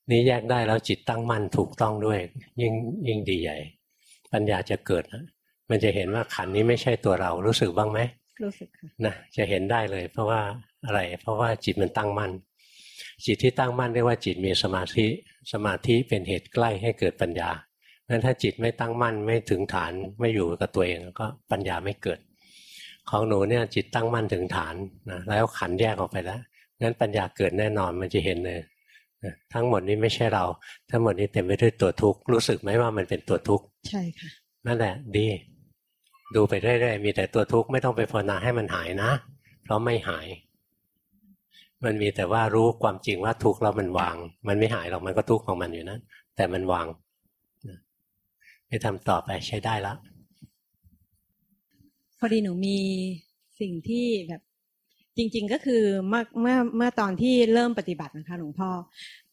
นี่แยกได้แล้วจิตตั้งมั่นถูกต้องด้วย ยิ่งยิ่งดีใหญ่ ปัญญาจะเกิดนะ มันจะเห็นว่าขันธ์นี้ไม่ใช่ตัวเรารู้สึกบ้างไหมรู้สึกค่ะนะจะเห็นได้เลย เพราะว่าอะไร เพราะว่าจิตมันตั้งมั่นจิตที่ตั้งมั่นเรียกว่าจิตมีสมาธิสมาธิเป็นเหตุใกล้ให้เกิดปัญญางั้นถ้าจิตไม่ตั้งมั่นไม่ถึงฐานไม่อยู่กับตัวเองก็ปัญญาไม่เกิด ของหนูเนี่ยจิตตั้งมั่นถึงฐานนะแล้วขันแยกออกไปแล้วงั้นปัญญาเกิดแน่นอนมันจะเห็นเลยนะทั้งหมดนี้ไม่ใช่เรา ทั้งหมดนี้เต็มไปด้วยตัวทุกข์รู้สึกไหมว่ามันเป็นตัวทุกข์ใช่ค่ะนั่นแหละดี ดูไปเรื่อยๆ มีแต่ตัวทุกข์ไม่ต้องไปภาวนาให้มันหายนะ เพราะไม่หาย มันมีแต่ว่ารู้ความจริงว่าทุกข์แล้วมันวาง มันไม่หายหรอกมันก็ทุกข์ของมันอยู่นั้นแต่มันวางนะไปทำต่อไปใช้ได้แล้วพอดีหนูมีสิ่งที่แบบจริง ๆ ก็คือเมื่อเมื่อเมื่อตอนที่เริ่มปฏิบัตินะคะหลวงพ่อ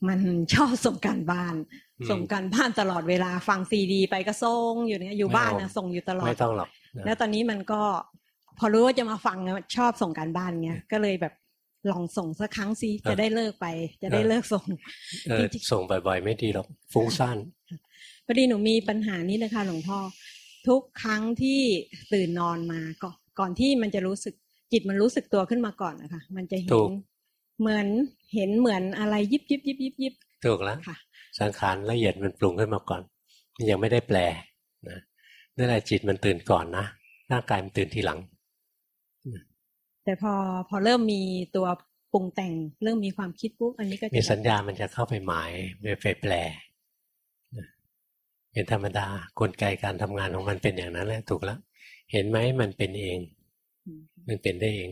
มันชอบส่งการบ้านอืมส่งการบ้านตลอดเวลาฟังซีดี ไปก็ส่งอยู่เนี่ยอยู่บ้านนะส่งอยู่ตลอดไม่ต้องหรอกนะ แล้วตอนนี้มันก็พอรู้ว่าจะมาฟังชอบส่งการบ้านเงี้ยก็เลยแบบลองส่งสักครั้งสิจะได้เลิกไป จะได้เลิกส่งเออส่งบ่อยๆ ไม่ดีหรอกฟุ้งซ่านพอดีหนูมีปัญหานี้เลยค่ะหลวงพ่อ ทุกครั้งที่ตื่นนอนมาก่อนก่อนที่มันจะรู้สึกจิตมันรู้สึกตัวขึ้นมาก่อนนะคะ มันจะเห็ถูนกเหมือนเห็นเหมือนอะไรยิบยิบยิบยิบยิบถูกแล้วค่ะสังขารละเอียดมันปรุงขึ้นมาก่อน มันยังไม่ได้แปลนะ นั่นแหละจิตมันตื่นก่อนนะร่างกายมันตื่นทีหลัง แต่พอพอเริ่มมีตัวปรุงแต่งเริ่มมีความคิดปุ๊บอันนี้ก็จะมีสัญญามันจะเข้าไปหมายไปแปลนะเป็นธรรมดากลไกการทำงานของมันเป็นอย่างนั้นแหละถูกแล้วเห็นไหมมันเป็นเอง มันเป็นได้เอง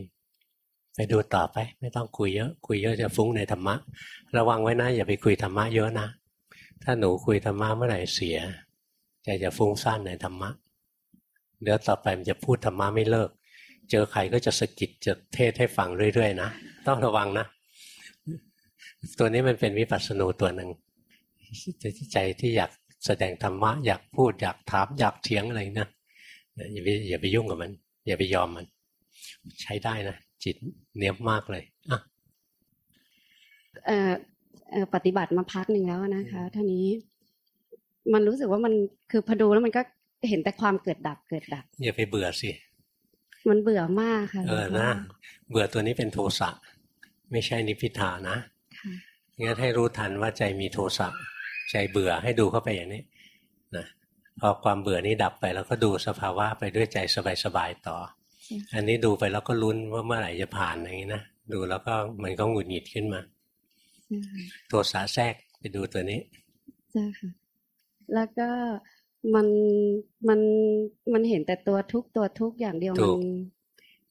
ไปดูต่อไป ไม่ต้องคุยเยอะ คุยเยอะจะฟุ้งในธรรมะ ระวังไว้นะอย่าไปคุยธรรมะเยอะนะถ้าหนูคุยธรรมะเมื่อไหร่เสีย ใจจะฟุ้งซ่านในธรรมะเดี๋ยวต่อไปมันจะพูดธรรมะไม่เลิก เจอใครก็จะสะกิดจะเทศให้ฟังเรื่อยๆนะต้องระวังนะ ตัวนี้มันเป็นวิปัสสนูตัวหนึ่งใจที่อยากแสดงธรรมะ อยากพูดอยากถามอยากเถียงอะไรนะอย่าไปอย่าไปยุ่งกับมัน อย่าไปยอมมัน ใช้ได้นะจิตเนียบมากเลยอะเอ่อเอ่อปฏิบัติมาพักหนึ่งแล้วนะคะท่านี้ มันรู้สึกว่ามันคือพอดูแล้วมันก็เห็นแต่ความเกิดดับเกิดดับอย่าไปเบื่อสิมันเบื่อมากค่ะเออหลวงพ่นะเบื่อตัวนี้เป็นโทสะไม่ใช่นิพพิทานะค่ะงั้นให้รู้ทันว่าใจมีโทสะใจเบื่อให้ดูเข้าไปอย่างนี้นะพอความเบื่อนี้ดับไปแล้วก็ดูสภาวะไปด้วยใจสบายๆต่อ อันนี้ดูไปแล้วก็ลุ้นว่าเมื่อไหร่จะผ่านอย่างนี้นะดูแล้วก็มันก็หงุดหงิดขึ้นมา โทสะแทรกไปดูตัวนี้ใช่ค่ะ แล้วก็มันมันมันเห็นแต่ตัวทุกตัวทุกอย่างเดียวถูมันก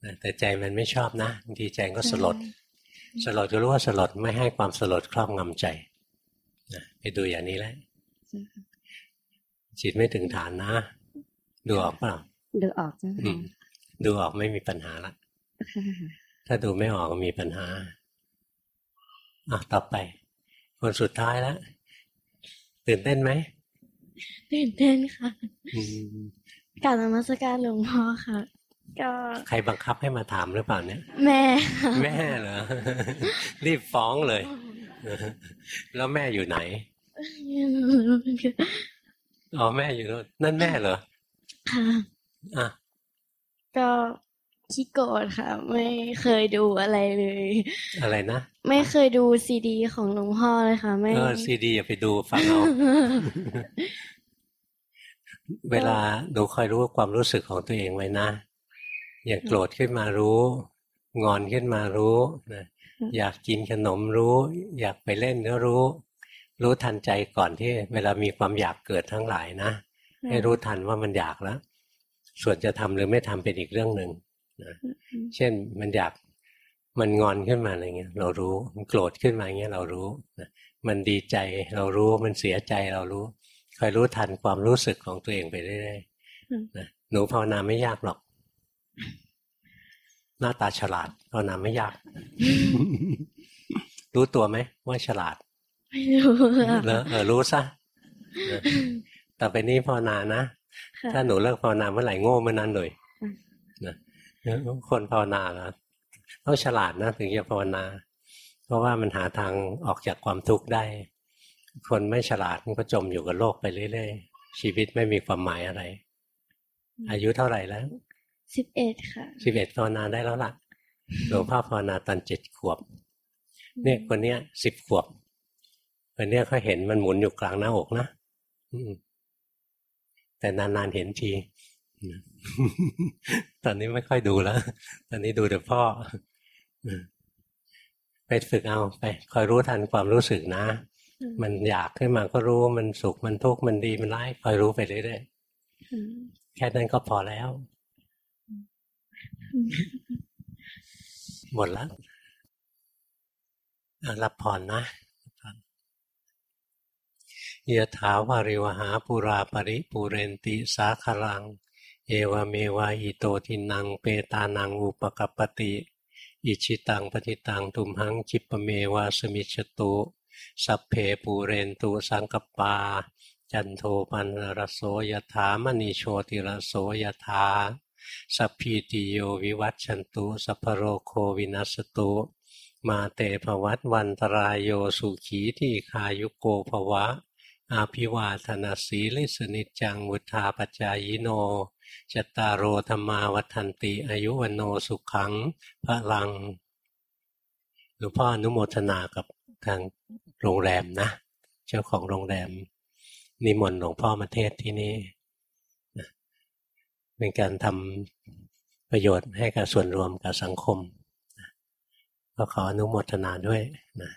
นะแต่ใจมันไม่ชอบนะบางทีใจก็สลด สลดก็รู้ว่าสลดไม่ให้ความสลดครอบงำใจนะไปดูอย่างนี้แหละใช่ค่ะจิตไม่ถึงฐานนะ ดูออกเปล่าดูออกจ้ะอืมดูออกไม่มีปัญหาละค่ะถ้าดูไม่ออกก็มีปัญหาอะต่อไป คนสุดท้ายแล้วตื่นเต้นไหม ตื่นเต้นค่ะอืมกรารนมัสการหลวงพ่อค่ะ ก็ใครบังคับให้มาถามหรือเปล่าเนี่ย แม่ค่ะแม่เหรอรีบฟ้องเลย แล้วแม่อยู่ไหนอ๋อแม่อยู่โน่นนั่นแม่เหรอค่ะอะก็ ขี้โกรธค่ะ ไม่เคยดูอะไรเลย อะไรนะ ไม่เคยดูซีดี ของหลวงพ่อเลยค่ะ ไม่เออซีดีอย่าไปดูฟังเอาเวลาดูคอยรู้ความรู้สึกของตัวเองไว้นะ อย่างโกรธขึ้นมารู้ งอนขึ้นมารู้นะอยากกินขนมรู้ อยากไปเล่นก็รู้ รู้ทันใจก่อนที่ เวลามีความอยากเกิดทั้งหลายนะอืมให้รู้ทันว่ามันอยากแล้วส่วนจะทำหรือไม่ทำเป็นอีกเรื่องหนึ่ง นะเช่นมันอยากมันงอนขึ้นมาอะไรเงี้ยเรารู้มันโกรธขึ้นมาเงี้ยเรารู้นะมันดีใจเรารู้มันเสียใจเรารู้คอยรู้ทันความรู้สึกของตัวเองไปเรื่อยอืมๆนะหนูภาวนาไม่ยากหรอก หน้าตาฉลาดภาวนาไม่ยาก รู้ตัวไหมว่าฉลาดไม่รู้ค่ะแล้วเออรู้ซะเออต่อไปนี้ภาวนานะค่ะถ้าหนูเลิกภาวนาเมื่อไหร่โง่เมื่อนั้นเลยอืมนะ คนภาวนานะต้องฉลาดนะถึงจะภาวนา เพราะว่ามันหาทางออกจากความทุกข์ได้ คนไม่ฉลาดมันก็จมอยู่กับโลกไปเรื่อยๆ ชีวิตไม่มีความหมายอะไร อายุเท่าไหร่แล้วสิบเอ็ดค่ะสิบเอ็ดภาวนาได้แล้วล่ะหลวงพ่อภาวนาตอนเจ็ดขวบ เนี่ยคนเนี้ยสิบขวบคนเนี้ยเขาเห็นมันหมุนอยู่กลางหน้าอกนะอืมแต่นานๆเห็นที ตอนนี้ไม่ค่อยดูแล้ว ตอนนี้ดูแต่พ่ออืมไปฝึกเอาไป คอยรู้ทันความรู้สึกนะอืมมันอยากขึ้นมาก็รู้มันสุขมันทุกข์มันดีมันร้ายคอยรู้ไปเรื่อยอืมๆแค่นั้นก็พอแล้ว หมดแล้วอะรับพรนะยะถาวาริวหาปุราปริปุเรนติสาคลัง เอวเมวะอิโตทินังเปตานังอุปกัปปติ อิจฉิตังปัตถิตังตุมหัง ขิปปเมวะสมิชฌตุสัพเพปูเรนตุสังกัปปา จันโทปัณณรโสยถามณีโชติรโสยถาสัพพีติโยวิวัชชันตุสัพพโรโควินัสสตุ มาเตภวัตวันตราโยสุขีทีฆายุโกภวะ อภิวาทนสีลิสสะ นิจจังวุฑฒาปจายิโน จตารโอธรรมาวัฏันติ อายุวันโนสุขังพระลังหลวงพ่ออนุโมทนากับทางโรงแรมนะ เจ้าของโรงแรม นิมนต์หลวงพ่อมาเทศที่นี่เป็นการทำประโยชน์ให้กับส่วนรวมกับสังคมก็ขออนุโมทนาด้วยนะ